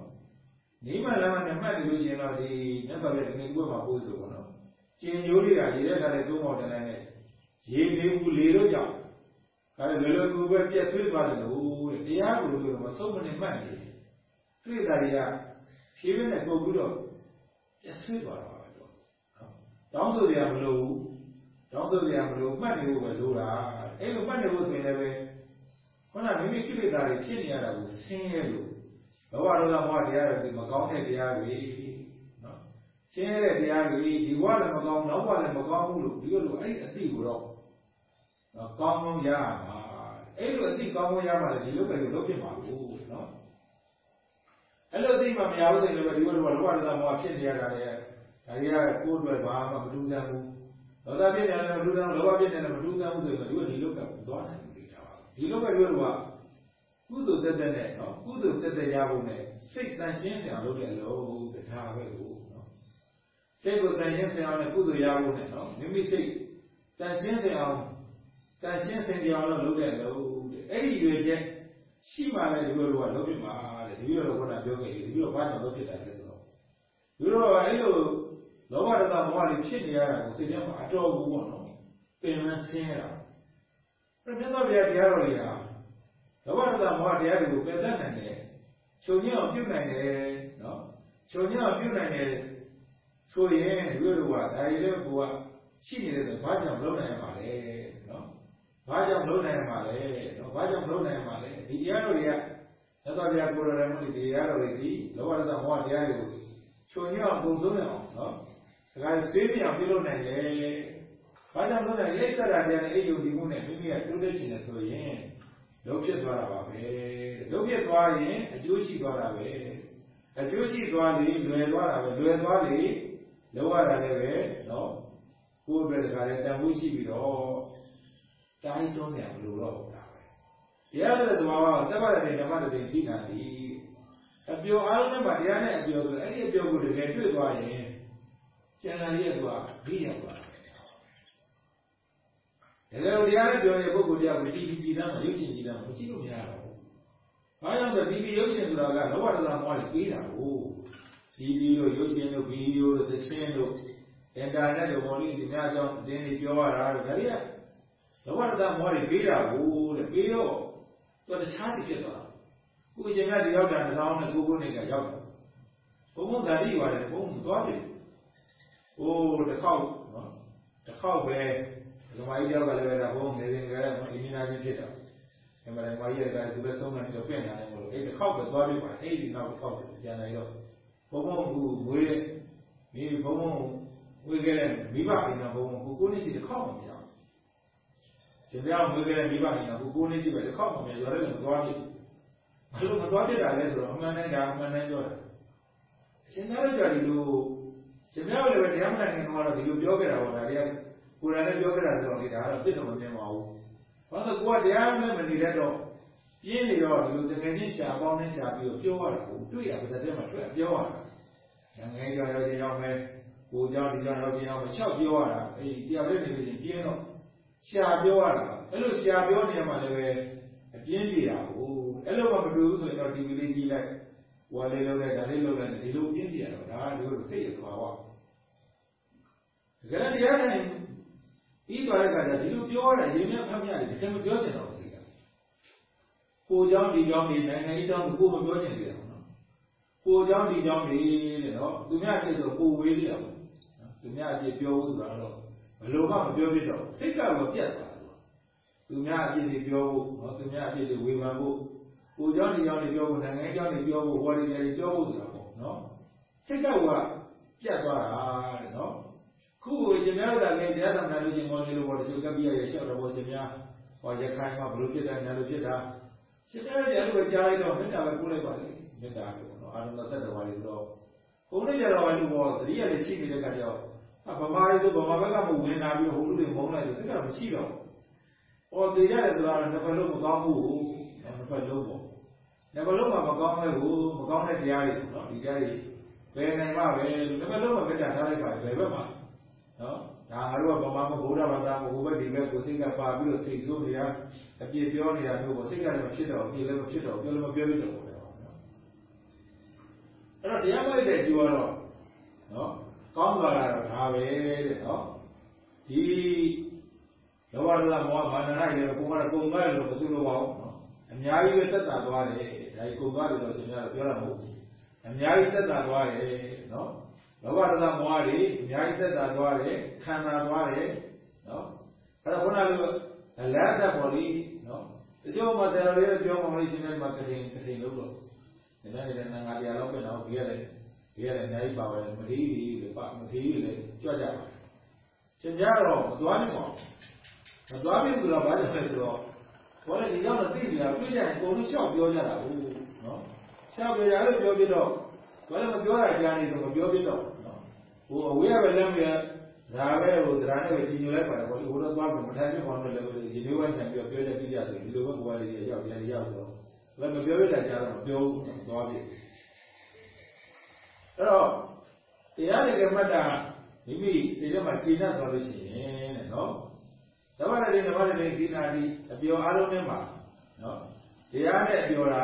Speaker 1: ညီမလမ်းမနဲ့မှတ်နေလို့ရှိရင်တော့ဒီမြတ်စွာဘုရားဒီနေ့ဘုရားမှာပို့လို့ပေါ့နော်ကျင်ညိုးလေးကရေတဲ့ခါလေးသုံးပေါက်တန်းနဲ့ရေနေဘူးလေလို့ကြောင့်ဒါလည်းလွယ်လွယ်ကူပဲပြက်သွေးသွားတယ်လို့တဲ့တရားကိုလို့မဆုံးမနေမှတ်နေတွေ့ တာတွေကဖြည်းဖြည်းနဲ့ပုတ်ပြီးတော့ပြက်သွေးသွားတာပါပဲတော့တောင်းဆိုကြရမလို့တောင်းဆိုကြရမလို့မှတ်နေဖို့ပဲလိုတာအဲ့လိုမှတ်နေဖို့ဆိုရင်လည်းခုနမိမိကိလေသာတွေဖြစ်နေရတာကိုဆင်းရဲလို့ဘဝတော်ကဘဝတရားတွေမကောင်းတဲ့တရားတွေနော်ဆင်းရဲတဲ့တရားတွေဒီဘဝလည်းမကောင်းနောက်ဘဝလည်းမကောင်းဘူးလို့ဒီလိုလိုအဲ့ဒီအသိကိုတော့ကောင်းကောင်းရမှာအဲ့လိုအသိကောင်းကောင်းရမှာလေဒီလိုပဲလုပ်ဖြစ်မှာလို့နော် အဲ့လိုအသိမှမရဘူးဆိုရင်လည်းဒီလိုလိုဘဝတော်ကဘဝဖြစ်နေရတာလေဒါတွေကကိုယ်အတွက်ဘာမှမတူးဆန်းဘူးဒေါသဖြစ်နေတယ်မတူးဆန်းဘူးလောဘဖြစ်နေတယ်မတူးဆန်းဘူးဆိုရင်ဒီလိုဒီလိုကသွားနိုင်ဒီလိုပဲပြောလို့ကကုသိုလ်တက်တက်နဲ့နော်ကုသိုလ်တက်တက်ရဖို့နဲ့စိတ်တန်ရှင်းတယ်အောင်လုပ်တယ်လို့တရားပဲလို့နော်စိတ်ကိုတန်ရှင်းတယ်အောင်နဲ့ကုသိုလ်ရဖို့နဲ့နော်မိမိစိတ်တန်ရှင်းတယ်အောင်တန်ရှင်းတယ်အောင်လုပ်တယ်လို့အဲ့ဒီရွေချက်ရှိမှလည်းဒီလိုလိုကလုပ်ပြမှာ တဲ့ဒီလိုလိုခေါ်တာပြောခဲ့ဒီလိုဘာကြောင့်လုပ်ဖြစ်တာလဲဆိုတော့ဒီလိုအဲ့လိုလောဘဒေါသမောဟတွေဖြစ်နေရတာကိုစိတ်ထဲမှာအတော်ဘူးပေါ့နော်ပင်မဆင်းရတာပြမြတ်စွာဘုရားတရားတော်တွေဟာလောဘဒေါသမောဟတရားတွေကိုပယ်တတ်နိုင်တယ်ချုပ်ညအောင်ပြုနိုင်တယ်နော်ချုပ်ညအောင်ပြုနိုင်တယ်ဆိုရင်ဒီလိုလိုကဒါရီလေးကရှိနေတယ်ဆိုဘာကြောင့်လုပ်နိုင်ရမှာလဲနော်ဘာကြောင့်လုပ်နိုင်ရမှာလဲနော်ဘာကြောင့်လုပ်နိုင်ရမှာလဲဒီတရားတော်တွေက မြတ်စွာဘုရားကိုယ်တော်ရဲ့မူဒီတရားတော်တွေဒီလောဘဒေါသမောဟတရားတွေကိုချုပ်ညအောင်ပုံဆုံးရအောင်နော်ဒါကဆေးပြအောင်ပြုလုပ်နိုင်တယ်ဘာကြောင့်လို့လဲလိစ္ဆရာတရားနဲ့အိယုံဒီမှုနဲ့မိမိကတိုးတက်ချင်တယ်ဆိုရင်လုံးဖြစ်သွားတာပါပဲလုံးဖြစ်သွားရင်အကျိုးရှိသွားတာပဲအကျိုးရှိသွားလေလွယ်သွားတာပဲလွယ်သွားလေလောရတာလည်းပဲနော်ကိုယ်ပဲတခါလဲတန်ဖိုးရှိပြီးတော့တိုင်းတွန်းနေမလို့တော့ တာပဲတရားတဲ့သဘာဝကသဗ္ဗတဲ့ဓမ္မတဲ့သိတာဒီအပျော်အားလုံးမှာတရားနဲ့အပျော်ဆိုအဲ့ဒီအပျော်ကိုတကယ်တွေ့သွားရင်ကျန်လာရဲ့သူကဂိရောက်သွားတကယ်လို့တရားနဲ့ပြောတဲ့ပုဂ္ဂိုလ်တရားကိုတီးတီးကြည်တမ်းမရုပ်ရှင်ကြည်တမ်းမကြည့်လို့မရတော့ဘူး။ဘာကြောင့်လဲဒီဗီရုပ်ရှင်ဆိုတာကလောဘဒေါသမောဟတွေပေးတာကိုဒီဗီတို့ရုပ်ရှင်တို့ဗီဒီယိုတို့သချင်းတို့အင်တာနက်တို့ဘောလေးဒီများကြောင့်အတင်းတွေပြောရတာတို့ဒါတွေကလောဘဒေါသမောဟတွေပေးတာကိုတဲ့ပေးတော့ သူတခြားတွေဖြစ်သွားတာ။ကိုရှင်ကဒီရောက်တာ2000နဲ့ကိုကိုနေကရောက်တာ။ဘုံဘုံဓာတိပါတယ်ဘုံသွားပြီ။အိုးတစ်ခေါက်နော်တစ်ခေါက်ပဲဓမ္မကြီးတယောက်ကလည်းဒါဘုံနေနေကြတယ်ဒီမိနာချင်းဖြစ်တာဓမ္မဓမ္မကြီးကသူပဲဆုံးမှတော့ပြင်လာတယ်မို့လို့အဲ့တစ်ခေါက်ပဲသွားပြီးပါအဲ့ဒီနောက်တစ်ခေါက်ကျန်နေတော့ဘုံဘုံကူဝေးမိဘုံဘုံဝေးခဲ့တဲ့မိဘအိမ်ကဘုံဘုံကိုကိုနေစီတစ်ခေါက်မှမ ရဘူးရှင်ပြအောင်ဝေးခဲ့တဲ့မိဘအိမ်ကကိုကိုနေစီပဲတစ်ခေါက်မှမရရောလည်းမသွားဖြစ်ဘာလို့မသွားဖြစ်တာလဲဆိုတော့အမှန်တန်ကအမှန်တန်ပြောတာရှင်သားတို့ကြဒီလိုရှင်ပြအောင်လည်းတရားမနိုင်ခင်တော့ဒီလိုပြောခဲ့တာပေါ့ဒါတွေကကိုယ်တိုင်လည်းပြောခဲ့တာဆိုတော့လေဒါကတော့ပြစ်တော့မမြင်ပါဘူး။ဘာလို့ကိုယ်ကတရားနဲ့မနေတတ်တော့ပြင်းနေတော့ဒီလိုတကယ်ချင်းရှာပေါင်းနဲ့ရှာပြီးတော့ပြောရတာကိုတွေ့ရပါတဲ့မှာတွေ့ပြောရတာ။ငငယ်ကြောင်ရောက်ချင်းရောက်မယ်ကိုကြောင်ဒီကြောင်ရောက်ချင်းရောက်မယ်လျှောက်ပြောရတာအေးတရားလေးနေလို့ချင်းပြင်းတော့ ရှာပြောရတာအဲ့လိုရှာပြောနေမှလည်းပဲအပြင်းပြေတာကိုအဲ့လိုမှမတွေ့ဘူးဆိုရင်တော့ဒီဗီလေးကြည့်လိုက်ဝါလေးလုံးလိုက်ဒါလေးလုံးလိုက်ဒီလိုပြင်းပြေရတော့ဒါကဒီလိုစိတ်ရသွားပါတကယ်တရားနဲ့ပြီးသွားတဲ့အခါကျဒီလိုပြောရတဲ့ရေမြတ်ဖတ်မြတ်တွေတကယ်မပြောချင်တော့ဘူးစိတ်ကကိုเจ้าဒီเจ้าနေနိုင်ငံရေးเจ้าကိုမပြောချင်သေးတယ်နော်ကိုเจ้าဒီเจ้าနေတဲ့နော်သူများအစ်ဆိုကိုဝေးတယ်ပေါ့သူများအစ်ပြောဖို့ဆိုတာတော့ ဘယ်လိုမှမပြောပြတော့စိတ်ကတော့ပြတ်သွားတယ်သူများအစ်တွေပြောဖို့နော်သူများအစ်တွေဝေဖန်ဖို့ကိုเจ้าဒီเจ้าနေပြောဖို့နိုင်ငံရေးเจ้าနေပြောဖို့ဟောဒီတွေပြောဖို့ဆိုတာပေါ့နော်စိတ်ကပြတ်သွားတာတဲ့နော်ခုကိုရှင်များတို့ကလည်းတရားတော်နာလို့ရှင်မောလေးလို့ဘောတချို့ကပ်ပြီးရရလျှောက်တော့ဘောရှင်များဟောရခိုင်မှာဘလို့ဖြစ်တယ်ညာလို့ဖြစ်တာရှင်များတို့လည်းအဲ့လိုကြားလိုက်တော့မေတ္တာပဲပို့လိုက်ပါလေမေတ္တာပဲပေါ့နော်အာရုံသက်တော်ပါလေဆိုတော့ ဟိုနေ့ကျတော့လူပေါ်သတိရလည်းရှိနေတဲ့ကကြောက် ဗမာတွေဆိုဗမာဘက်ကမဝင်လာပြီးဟိုလူတွေမုန်းလိုက်တယ်တကယ်မရှိတော့ဟောတည်ရတယ်ဆိုတာနှစ်ဖက်လုံးမကောင်းဘူးနှစ်ဖက်လုံးပေါ့နှစ်ဖက်လုံးမှာမကောင်းတဲ့ကိုမကောင်းတဲ့တရားတွေနော်ဒီတရားတွေဘယ်နိုင်မှပဲနှစ်ဖက်လုံးမှာပြတ်ထားလိုက်ပါဘယ်ဘက်မှာနော်ဒါငါတို့ကဗမာမဗုဒ္ဓဘာသာမဟုတ်ဘဲဒီဘက်ကိုစိတ်ကပါပြီးတော့စိတ်ဆိုးနေတာအပြည့်ပြောနေတာမျိုးပေါ့စိတ်ကလည်းမဖြစ်တော့အပြည့်လည်းမဖြစ်တော့ပြောလည်းမပြောဖြစ်တော့ဘူးအဲ့တော့တရားမိုက်တဲ့အကျိုးကတော့နော်ကောင်းသွားတာတော့ ဒါပဲတဲ့နော်ဒီလောဘဒေါသမောဟမာနနာရေကိုကတော့ကုန်သွားတယ်လို့မဆိုလိုပါဘူးနော်အများကြီးပဲသက်သာသွားတယ်ဒါကြီးကုန်သွားတယ်လို့ဆိုရင်တော့ပြောတာမဟုတ်ဘူးအများကြီးသက်သာသွားတယ်နော်လောဘဒေါသမောဟတွေအများကြီးသက်သာသွားတယ်ခံသာသွားတယ်နော်အဲ့တော့ခုနကလမ်းသက်ပေါ်လိနော်တချို့မှာတယ်လေးပြောမှမလို့ရှင်နေမှာကတိကတိလို့လို့ဒီနေ့လည်းငါတရားလောက်ပဲတော့ပြရတယ်ပြရတယ်အများကြီးပါပါတယ်မတိကြီးလေပါမတိကြီးလေ ကြွကြပါရှင်ကြတော့မသွားနိုင်ပါဘူးမသွားပြီဆိုတော့ဘာလဲဆိုတော့ဘောလေဒီရောက်တော့သိနေတာပြည့်ကြရင်အကုန်လုံးရှောက်ပြောကြတာဟုတ်နော်ရှောက်ပြောရလို့ပြောပြတော့ဘာလဲမပြောတာကြားနေတော့မပြောပြတော့နော်ဟိုအဝေးကပဲလမ်းပြဒါပဲဟိုဒရာနဲ့ပဲကြီးညိုလိုက်ပါတယ်ဘောလေဟိုတော့သွားပြီးမထိုင်ပြခေါ်တယ်လည်းဒီလိုပဲပြန်ပြောပြောကြပြကြဆိုဒီလိုပဲကိုယ်ကလေးရောက်ပြန်ရောက်တော့လည်းမပြောပြတာကြားတော့မပြောဘူးသွားပြီအဲ့တော့တရားတွေကမှတ်တာ မိမိဒီထဲမှာကျင့်တတ်သွားလို့ရှိရင်တဲ့နော်သဘာဝတည်းနဘာတည်းဒီနာဒီအပြောအားလုံးနဲ့မှာနော်တရားနဲ့ပြောတာ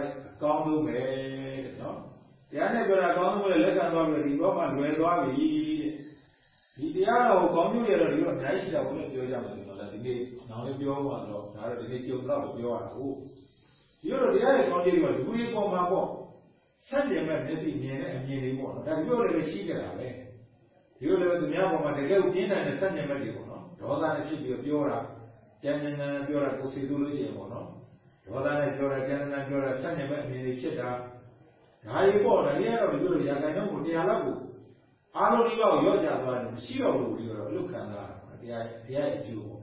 Speaker 1: တဲ့အကောင်းဆုံးပဲတဲ့နော်တရားနဲ့ပြောတာအကောင်းဆုံးပဲလက်ခံသွားပြီးဒီဘောမှာလွယ်သွားပြီတဲ့ဒီတရားတော်ကိုကောင်းကျိုးရတော့ဒီတော့နိုင်ရှိတာဘုရားပြောကြမှာဆိုတော့ဒီနေ့နောက်လေးပြောမှာတော့ဒါတော့ဒီနေ့ကြုံတော့ပြောရတာဟုတ်ဒီလိုတရားရဲ့ကောင်းကျိုးတွေကလူတွေပေါ်မှာပေါ့ဆက်တယ်မဲ့မျက်စိမြင်တဲ့အမြင်တွေပေါ့နော်ဒါပြောလည်းရှိကြတာပဲ ဒီလိုလည်းသူများပေါ်မှာတကယ်ပြင်းထန်တဲ့ဆက်ညံမဲ့တွေပေါ့နော်ဒေါသနဲ့ဖြစ်ပြီးပြောတာကြမ်းကြမ်းနဲ့ပြောတာကိုစီသူလို့ရှိရင်ပေါ့နော်ဒေါသနဲ့ပြောတာကြမ်းကြမ်းနဲ့ပြောတာဆက်ညံမဲ့အမြင်တွေဖြစ်တာဒါကြီးပေါ့ဒါကြီးကတော့ဒီလိုရာခိုင်နှုန်းကိုတရားလောက်ကိုအားလုံးဒီလောက်ရော့ကြသွားတယ်မရှိတော့ဘူးဒီတော့အလုခံတာတရားတရားရဲ့အကျိုးပေါ့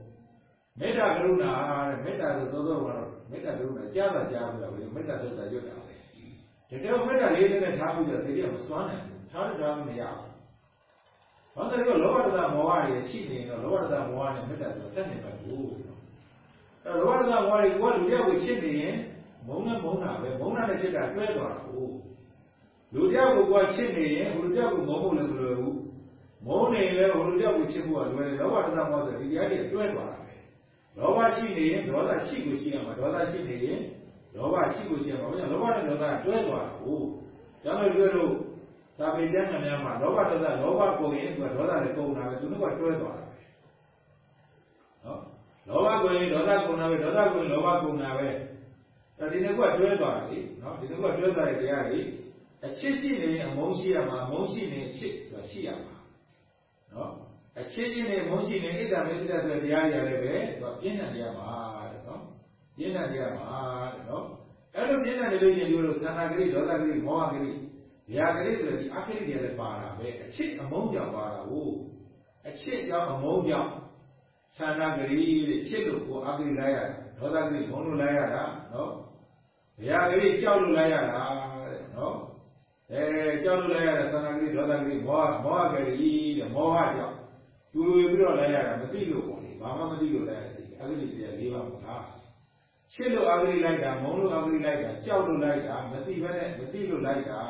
Speaker 1: မေတ္တာကရုဏာတဲ့မေတ္တာဆိုသောသောကတော့မေတ္တာကရုဏာကြားတာကြားပြီးတော့မေတ္တာသက်သာရွတ်တာပဲတကယ်မေတ္တာလေးနဲ့ထားပြီးတော့စိတ်ကမစွမ်းနိုင်ဘူးထားတော့မရဘူး။ ဘာလို့လဲလောဘတ္တမောဟတွေရှိနေတော့လောဘတ္တမောဟနဲ့မေတ္တာဆိုဆက်နေမှာဘူး။အဲလောဘတ္တမောဟတွေကိုလူတယောက်ကိုချစ်နေရင်မုန်းနဲ့မုန်းတာပဲမုန်းတာနဲ့ချစ်တာတွဲသွားတာဟုတ်။လူတယောက်ကိုကိုချစ်နေရင်လူတယောက်ကိုမုန်းဖို့လည်းမလွယ်ဘူး။မုန်းနေရင်လည်းလူတယောက်ကိုချစ်ဖို့ကလွယ်တယ်လောဘတ္တမောဟဆိုဒီတရားတွေတွဲသွားတာပဲ။လောဘရှိနေရင်ဒေါသရှိကိုရှိရမှာဒေါသရှိနေရင်လောဘရှိကိုရှိရမှာဘာကြောင့်လောဘနဲ့ဒေါသတွဲသွားတာဟုတ်။ဒါမှမဟုတ် လို့သာပေကျမ်းဂန်များမှာလောဘဒေါသလောဘကုန်ရင်သူကဒေါသလည်းကုန်တာပဲသူတို့ကတွဲသွားတာနော်လောဘကုန်ရင်ဒေါသကုန်တာပဲဒေါသကုန်ရင်လောဘကုန်တာပဲအဲဒီနှစ်ခုကတွဲသွားတာလေနော်ဒီနှစ်ခုကတွဲသွားတဲ့တရားကြီးအချစ်ရှိနေရင်အမုန်းရှိရမှာအမုန်းရှိနေအချစ်ဆိုတာရှိရမှာနော်အချစ်ရှိနေအမုန်းရှိနေဣဒ္ဓမေတ္တဆိုတဲ့တရားတွေလည်းပဲသူကပြင်းထန်တရားမှာတဲ့နော်ပြင်းထန်တရားမှာတဲ့နော်အဲ့လိုပြင်းထန်နေလို့ရှိရင်ဒီလိုသန္တာဂရိဒေါသဂရိမောဟဂရိ။ ရာဂရိဆိုတဲ့ဒီအခိရိတွေလည်းပါတာပဲအချစ်အမုန်းကြောင့်ပါတာဟုတ်အချစ်ကြောင့်အမုန်းကြောင့်သန္တာဂရိတဲ့ချစ်လို့ကိုအခိရိလိုက်ရတာဒေါသဂရိဘုံလို့လိုက်ရတာနော်။ရာဂရိကြောက်လို့လိုက်ရတာတဲ့နော်။အဲကြောက်လို့လိုက်ရတာသန္တာဂရိဒေါသဂရိမောဟမောဟဂရိတဲ့မောဟကြောင့်ကျူပြီးတော့လိုက်ရတာမသိလို့ပေါ့လေဘာမှမသိလို့လိုက်ရတယ်အခိရိတွေလေးပါမလား။ချစ်လို့အဂရိလိုက်တာမုန်းလို့အဂရိလိုက်တာကြောက်လို့လိုက်တာမသိဘဲနဲ့မသိလို့လိုက်တာ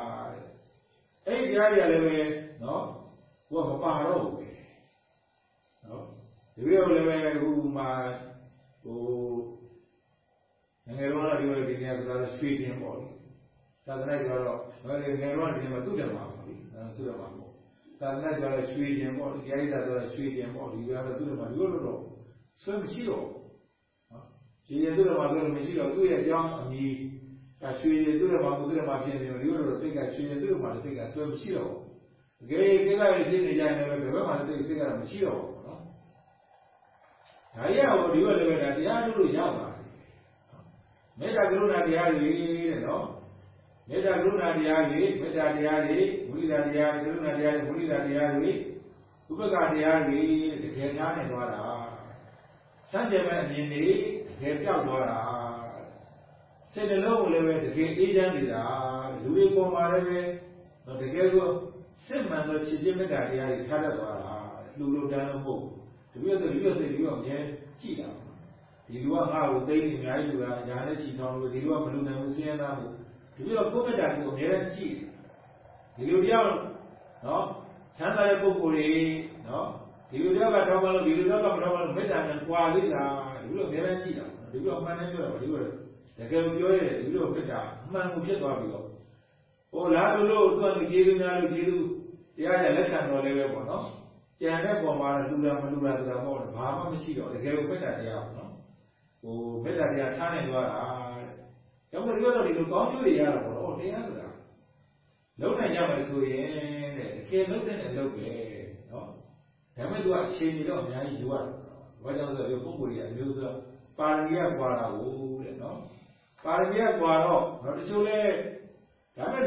Speaker 1: အဲ့ဒီတရားတွေကလည်းပဲနော်ကိုကမပါတော့ဘူးပဲနော်ဒီလိုလည်းပဲဟိုမှာဟိုငယ်တော့ဒီလိုဒီနေရာဆိုတာဆွေးခြင်းပေါ့လေသာသနာ့ကတော့ငယ်ငယ်တော့ဒီနေရာမှာသူ့တယ်မှာပေါ့လေသူ့တယ်မှာပေါ့သာသနာ့ကတော့ဆွေးခြင်းပေါ့ဒီတရားရည်သာဆိုတော့ဆွေးခြင်းပေါ့ဒီကတော့သူ့တယ်မှာဒီလိုတော့ဆွေးမရှိတော့နော်ဒီရသူ့တယ်မှာဆိုမရှိတော့သူ့ရဲ့အကြောင်းအမည် ကရွှေရည်သူ့ရဲ့မှာကိုသူ့ရဲ့မှာဖြစ်နေတယ်ဒီလိုတော့စိတ်ကရွှေရည်သူ့ရဲ့မှာစိတ်ကဆွဲမရှိတော့ဘူး။ကြိကိကရဖြစ်နေကြရင်လည်းဘယ်ဘက်မှာစိတ်စိတ်ကတော့မရှိတော့ဘူးနော်။ဒါရအောင်ဒီဘက်လည်းပဲဒါတရားထုတ်လို့ရပါတယ်။မေတ္တာကရုဏာတရားတွေတဲ့နော်။မေတ္တာကရုဏာတရားတွေမေတ္တာတရားတွေမုဒိတာတရားတွေကရုဏာတရားတွေမုဒိတာတရားတွေဥပက္ခတရားတွေတကယ်များနေသွားတာ။စံကြယ်မဲ့အမြင်တွေတကယ်ပြောက်သွားတာ စိတ်နှလုံးကိုလည်းပဲတကယ်အေးချမ်းနေတာလူတွေပေါ်မှာလည်းပဲနော်တကယ်ကိုစစ်မှန်သောချစ်ခြင်းမေတ္တာတရားတွေထားတတ်သွားတာလူလိုတန်းလို့မဟုတ်ဘူးတပည့်တော်တပည့်တော်စိတ်ကြီးကအမြဲကြည့်တာဒီလူကငါ့ကိုသိနေအများကြီးလူကညာနဲ့ချီထောင်းလို့ဒီလူကမလူနိုင်ဘူးဆင်းရဲသားမှုတပည့်တော်ကိုယ်မေတ္တာကိုအမြဲကြည့်ဒီလူတယောက်နော်ချမ်းသာတဲ့ပုဂ္ဂိုလ်တွေနော်ဒီလူတယောက်ကထောင်းမလို့ဒီလူတယောက်ကမထောင်းမလို့မေတ္တာနဲ့ကြွာလေးတာဒီလိုအမြဲကြည့်တာဒီလိုအမှန်နဲ့ပြောတာဒီလို တကယ်ပြောရတယ်ဒီလိုမေတ္တာအမှန်ကိုဖြစ်သွားပြီးတော့ဟိုလားလို့လို့သူကကျေးဇူးများလို့ကျေးဇူးတရားရလက်ခံတော်လည်းပဲပေါ့နော်ကြံတဲ့ပုံမှာလူတာမလူတာဆိုတာမဟုတ်ဘူးဘာမှမရှိတော့တကယ်ကိုမေတ္တာတရားပေါ့နော်ဟိုမေတ္တာတရားထားနိုင်သွားတာတဲ့။ရောက်တော့ဒီလိုကောင်းကျိုးတွေရတာပေါ့နော်တရားဆိုတာလုံးနိုင်ကြမယ်ဆိုရင်တဲ့တကယ်လုံးတဲ့အလုပ်ပဲနော်။ဒါပေမဲ့သူကအချိန်ကြီးတော့အများကြီးယူရတယ်။ဘာကြောင့်လဲဆိုတော့ပုဂ္ဂိုလ်ကြီးအမျိုးဆိုပါရမီကကွာတာကိုတဲ့နော်။ ပါရမီကကွာတော့တော့တချို့လဲဒါမဲ့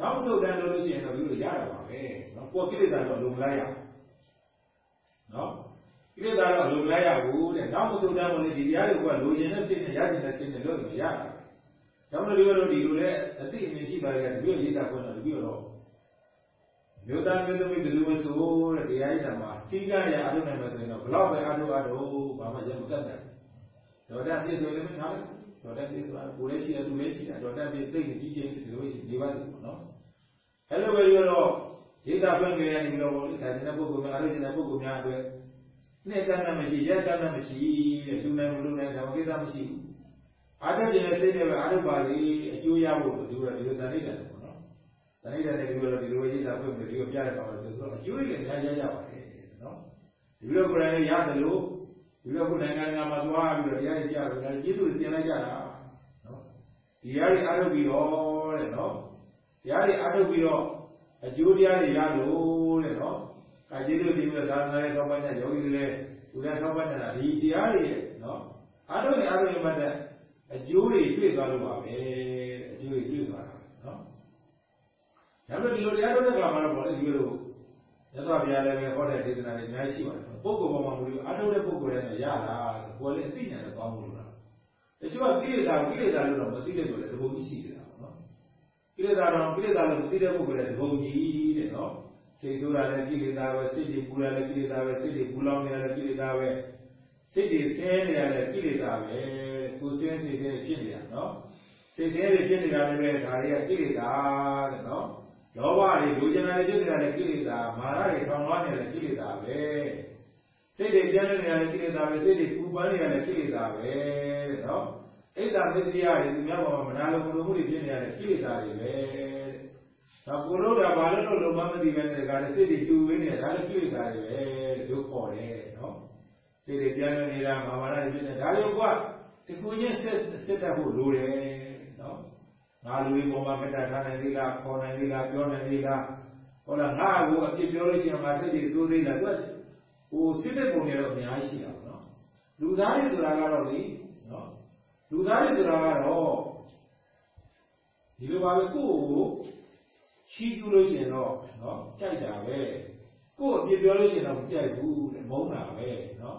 Speaker 1: နောက်ထုတ်တန်းလို့ရှိရင်တော့ဒီလိုရတာပါပဲနော်ကိုယ်ကိလေသာတော့လုံလိုက်ရနော်ကိလေသာတော့လုံလိုက်ရဘူးတဲ့နောက်မထုတ်တန်းလို့ဒီတရားတွေကလိုချင်တဲ့စိတ်နဲ့ရချင်တဲ့စိတ်နဲ့လုပ်လို့ရတာဒါမှမဟုတ်လို့ဒီလိုလဲအတိအမြင်ရှိပါလေဒီလိုရေးတာခွင့်တော့ဒီလိုတော့မြို့သားမြို့သမီးဘယ်လိုမဆိုတဲ့တရားရည်တာမှာစီကရအထုတ်နိုင်မယ်ဆိုရင်တော့ဘလောက်ပဲအထုတ်အထုတ်ဘာမှရမကတ်တယ်ဒေါ်တာပြည့်စုံလည်းမထားလိုက် ဒေါ်တက်ပြေဆိုတာကိုလည်းရှိတယ်သူလည်းရှိတယ်ဒေါ်တက်ပြေသိကြီးကြီးဒီလိုနေပါလိမ့်ပေါ့နော်အဲ့လိုပဲပြောတော့ရိတ်တာဖွင့်ကြရနေလို့ပေါ့လေဒါတဲ့ပုဂ္ဂိုလ်များအဲ့ဒီတဲ့ပုဂ္ဂိုလ်များအတွက်နှစ်ကမ်းမရှိရက်ကမ်းမရှိတဲ့လူနိုင်မလူနိုင်တော့ကိစ္စမရှိဘူးအားထုတ်ခြင်းနဲ့စိတ်နဲ့ပဲအားထုတ်ပါလေအကျိုးရဖို့ဒီလိုဒီလိုတဏှိတယ်ပေါ့နော်တဏှိတယ်နဲ့ဒီလိုဒီလိုရိတ်တာဖွင့်ပြီးဒီလိုပြရတာပါဆိုတော့အကျိုးတွေလည်းအများကြီးရပါတယ်နော်ဒီလိုကိုယ်တိုင်ရတယ်လို့ ဒီလိုခုနိုင်ငံငါမှာသွားပြီးတော့တရားကြီးကြားတယ်ကျေးဇူးတင်လိုက်ကြတာနော်ဒီတရားကြီးအားထုတ်ပြီးတော့တဲ့နော်တရားကြီးအားထုတ်ပြီးတော့အကျိုးတရားတွေရလို့တဲ့နော်အဲကျေးဇူးတင်ပြီးတော့သာသနာရဲ့ထောက်ပံ့တဲ့ယောဂီတွေလည်းသူလည်းထောက်ပံ့နေတာဒီတရားတွေရဲ့နော်အားထုတ်နေအားထုတ်နေမှတဲ့အကျိုးတွေတွေ့သွားလို့ပါပဲအကျိုးတွေတွေ့သွားတာနော်ဒါပေမဲ့ဒီလိုတရားထုတ်တဲ့အခါမှာတော့ပေါ့လေဒီလို ရသော်ဘုရားလည်းပဲဟောတဲ့ဒေသနာတွေအများကြီးရှိပါတယ်ပုဂ္ဂိုလ်ပေါ်မှာမူလို့အထုတ်တဲ့ပုဂ္ဂိုလ်လည်းရတာကိုယ်လည်းအသိဉာဏ်နဲ့ကောင်းလို့လားတချို့ကကိလေသာကိလေသာလို့တော့မသိတဲ့ကိုယ်လည်းတဘုံကြီးရှိနေတာပေါ့နော်ကိလေသာတော့ကိလေသာလို့မသိတဲ့ပုဂ္ဂိုလ်လည်းတဘုံကြီးတဲ့နော်စိတ်ဆိုးတာလည်းကိလေသာပဲစိတ်တွေပူတာလည်းကိလေသာပဲစိတ်တွေပူလောင်နေတာလည်းကိလေသာပဲစိတ်တွေဆင်းနေတာလည်းကိလေသာပဲကိုယ်ဆင်းစိတ်တွေဖြစ်နေတာနော်စိတ်တွေဖြစ်နေတာလည်းပဲဒါတွေကကိလေသာတဲ့နော် လောဘတွေလူကျင်တာတွေဖြစ်နေတာလည်းကိလေသာမာနတွေထောင်လွှားနေတာလည်းကိလေသာပဲစိတ်တွေပြန့်နေတာလည်းကိလေသာပဲစိတ်တွေပူပန်နေတာလည်းကိလေသာပဲနော်အိဒါမစ္စရိယတွေသူများပေါ်မှာမနာလိုမှုမှုတွေဖြစ်နေတာလည်းကိလေသာတွေပဲနောက်ကိုလို့တာဘာလို့လို့လုံးမမသိပဲနဲ့ဒါလည်းစိတ်တွေတူဝင်းနေတာဒါလည်းကိလေသာတွေပဲလို့ခေါ်တယ်နော်စိတ်တွေပြန့်နေတာမာမာနတွေဖြစ်နေတာဒါရောကတကူချင်းစစ်စစ်တတ်ဖို့လိုတယ်နော် ငါလူတွေပေါ်မှာမေတ္တာထားနိုင်သေးလားခေါ်နိုင်သေးလားပြောနိုင်သေးလားဟောလားငါ့ကိုအပြစ်ပြောလို့ရှိရင်ငါစိတ်တွေစိုးသေးလားသူကဟိုစစ်တဲ့ပုံတွေတော့အများကြီးရှိတာပေါ့နော်လူသားတွေဆိုတာကတော့လေနော်လူသားတွေဆိုတာကတော့ဒီလိုပါပဲကိုယ့်ကိုချီးကျူးလို့ရှိရင်တော့နော်ကြိုက်တာပဲကိုယ့်အပြစ်ပြောလို့ရှိရင်တော့မကြိုက်ဘူးတဲ့မုန်းတာပဲနော်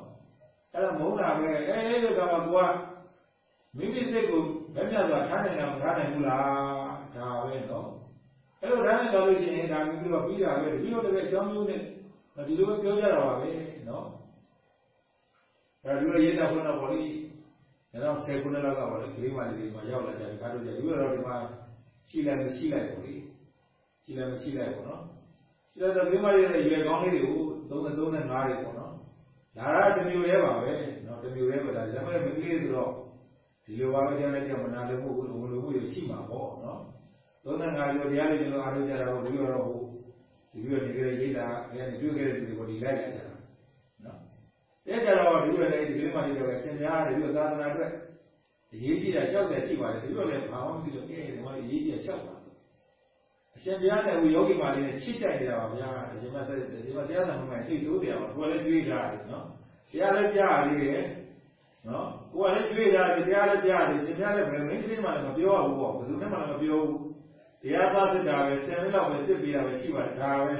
Speaker 1: အဲ့ဒါမုန်းတာပဲအဲအဲ့ဒီကမှကိုကမိမိစိတ်ကို လက်မြတ်စွာထားနိုင်တာမထားနိုင်ဘူးလားဒါပဲနော်အဲ့လိုထားနိုင်တော့လို့ရှိရင်ဒါမျိုးပြီးတော့ပြီးတာပဲဒီလိုလည်းအကြောင်းမျိုးနဲ့ဒီလိုပဲပြောကြတာပါပဲနော်အဲ့ဒီလိုရေးတာဘုန်းတော်ဘောလေးတော့ဆယ်ခုနှစ်လောက်ကဘောလေးကလေးမလေးတွေမှာရောက်လာကြတယ်ကားတို့ကြဒီလိုတော့ဒီမှာရှိလိုက်မရှိလိုက်ပေါ့လေရှိလိုက်မရှိလိုက်ပေါ့နော်ရှိလိုက်တော့ကလေးမလေးတွေရွယ်ကောင်းလေးတွေကို3 3နဲ့5တွေပေါ့နော်ဒါရတမျိုးရဲပါပဲနော်တမျိုးရဲပါဒါဒါပေမဲ့မကလေးဆိုတော့ ဒီလိုပါပဲကျန်တဲ့ကြောင့်မနာလို့ဘုလိုလိုမှုရှိမှာပေါ့နော်35ကျော်တရားလေးကျွန်တော်အားထုတ်ကြတာပေါ့ဒီလိုတော့ဟိုဒီလိုနေကြရေးတာအဲဒီတွေ့ခဲ့တဲ့လူတွေကိုဒီလိုက်လာကြတာနော်တဲ့ကြတော့ဒီလိုလည်းဒီလိုမှနေတော့အရှင်များဒီလိုသာသနာအတွက်အရေးကြီးတာလျှောက်တယ်ရှိပါတယ်ဒီလိုလည်းဘာမှမသိလို့အဲဒီမှာအရေးကြီးတာလျှောက်ပါအရှင်ဘုရားနဲ့ဟိုယောဂီမာလေးနဲ့ချစ်ကြိုက်နေတာပါဗျာဒီမှာဒီမှာတရားနာမှာစိတ်တိုးတယ်ပါကိုယ်လည်းတွေးကြတယ်နော်တရားလည်းကြားရသေးတယ် နော်ကိုယ်လည်းတွေးကြတယ်တရားလည်းကြားတယ်ရှင်ဘုရားလည်းမင်းကလေးမှလည်းမပြောရဘူးပေါ့ဘယ်သူမှလည်းမပြောဘူးတရားပါစစ်တာပဲဆယ်မိနစ်လောက်ပဲစစ်ပြီးတာပဲရှိပါတယ်ဒါပဲ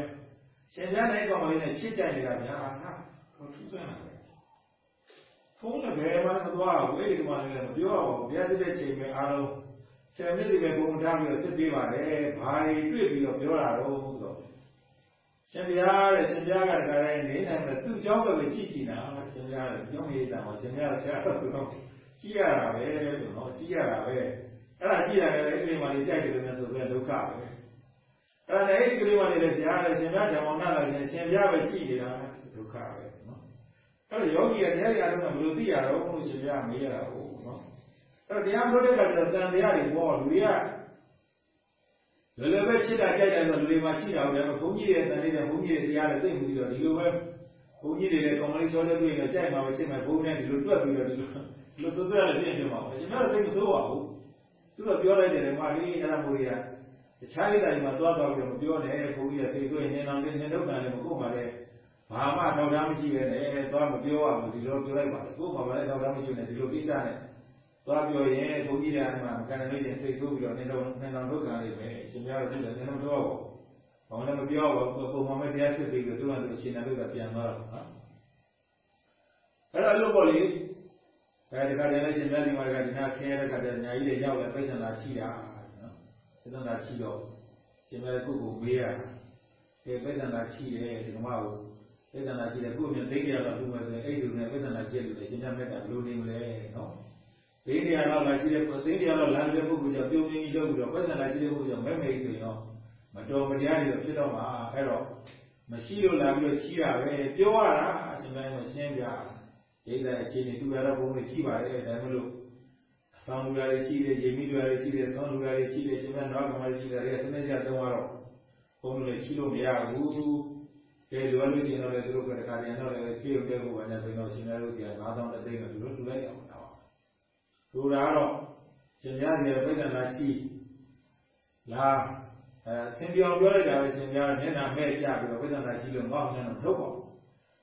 Speaker 1: ရှင်ဘုရားနဲ့ကောင်မလေးနဲ့ချစ်ကြိုက်နေတာဗျာဟာဟိုထူးဆန်းတာပဲဖုန်းနဲ့ဘယ်မှမသွားဘူးအဲ့ဒီကောင်မလေးလည်းမပြောရဘူးဘုရားစစ်တဲ့ချိန်မှာအားလုံးဆယ်မိနစ်ပဲပုံထားပြီးတော့သိပေးပါတယ်ဘာတွေတွေ့ပြီးတော့ပြောတာတော့ဆိုတော့ ရှင်ပြားတဲ့ရှင်ပြားကတခါတိုင်းနေနိုင်တယ်သူ့เจ้าပဲကြည့်ကြည့်တာရှင်ပြားတဲ့ပြောမိတာမှာရှင်ပြားဆရာတော်ဆိုတော့ကြည့်ရတာပဲလို့နော်ကြည့်ရတာပဲအဲ့ဒါကြည့်ရတယ်အဲ့ဒီမှာလေးကြိုက်တယ်လို့ဆိုတော့ဒုက္ခပဲအဲ့ဒါနဲ့အဲ့ဒီကလေးမလေးလည်းကြားတယ်ရှင်ပြားဓမ္မနာလာရှင်ရှင်ပြားပဲကြည့်နေတာဒုက္ခပဲနော်အဲ့တော့ယောဂီကတရားရအောင်ဘယ်လိုသိရတော့လို့ရှင်ပြားမေးရတာဟုတ်နော်အဲ့တော့တရားပြောတဲ့အခါကျတော့တန်တရားတွေပေါ်လူတွေက လောလောပဲချစ်တာကြိုက်တယ်ဆိုလူတွေမှာရှိတာပဲဘုန်းကြီးတွေတန်နေတဲ့ဘုန်းကြီးတွေတရားတွေသိမှုပြီးတော့ဒီလိုပဲဘုန်းကြီးတွေလည်းကောင်းလေးစောတဲ့တွေ့ရင်ကြိုက်မှာပဲရှင်းမှာဘုန်းနဲ့ဒီလိုတွက်ပြီးတော့ဒီလိုဒီလိုသွက်သွက်လည်းပြည့်နေမှာပဲကျွန်တော်သိမသိုးပါဘူးသူတို့ပြောလိုက်တယ်လေမာလေးအဲ့ဒါမို့ရတခြားလေးတိုင်းမှာသွားသွားပြီးတော့မပြောနဲ့ဘုန်းကြီးကသိတွေ့နေအောင်လေးနေတော့တယ်မကိုမှလည်းဘာမှထောက်ထားမရှိပဲနဲ့သွားမပြောရဘူးဒီလိုပြောလိုက်ပါလေကိုမှလည်းထောက်ထားမရှိနဲ့ဒီလိုကိစ္စနဲ့ သွားပြောရင်ဘုန်းကြီးတွေအဲ့မှာကံလို့ရင်စိတ်ဆိုးပြီးတော့နေတော့နေတော့ဒုက္ခလေးပဲရှင်များတို့လည်းနေတော့တော့ဘာမှလည်းမပြောဘူးပုံမှန်ပဲတရားစစ်ပြီးတော့သူကသူအချိန်နဲ့လို့ပြန်သွားတော့နော်အဲ့ဒါလို့ပေါ့လေအဲဒီကတည်းကရှင်များဒီမှာကဒီနာဆင်းရဲတဲ့ကတည်းကညာကြီးတွေရောက်လာပြဿနာရှိတာနော်ပြဿနာရှိတော့ရှင်များကုကိုမေးရကဲပြဿနာရှိတယ်ဒီကမကိုပြဿနာရှိတယ်ကိုမြင်သိကြရတော့ဒီမှာဆိုအဲ့ဒီနဲ့ပြဿနာရှိလို့ရှင်များမြတ်ကလိုနေမလဲနော် သိကြရတော့လာရှိတဲ့သိကြရတော့လမ်းတဲ့ပုဂ္ဂိုလ်ကြောင့်ပြုံးပြင်းကြီးလုပ်ပြီးတော့ပြဿနာရှိတဲ့ပုဂ္ဂိုလ်ကြောင့်မဲမဲကြီးဆိုရင်တော့မတော်မတရားတွေဖြစ်တော့မှာအဲ့တော့မရှိလို့လာပြီးတော့ချီးတာပဲပြောရတာအရှင်များကရှင်းပြရိတ်တဲ့အခြေအနေတူရတော့ဘုံတွေရှိပါတယ်ဒါမှမဟုတ်အဆောင်လူတွေရှိတယ်ရေမိလူတွေရှိတယ်ဆောင်းလူတွေရှိတယ်ရှင်မနောက်ကမှရှိတယ်အဲတနေ့ကျတော့တော့ဘုံတွေရှိလို့မရဘူးကဲလိုလို့ရှိရင်တော့လေသူတို့ကတခါတည်းတော့လေဖြည့်ရုပ်တဲ့ဘုရားဆိုတော့ရှင်များတို့က9000တသိန်းတော့သူတို့တူလိုက်အောင် တော့သူဒါတော့ရှင်များတွေပြိဿနာရှိလားအဲသင်ပြောင်ပြောလိုက်တာပဲရှင်များမျက်နှာမဲ့ကြပြီးတော့ပြိဿနာရှိလို့မောက်မြန်တော့ထုတ်ပါ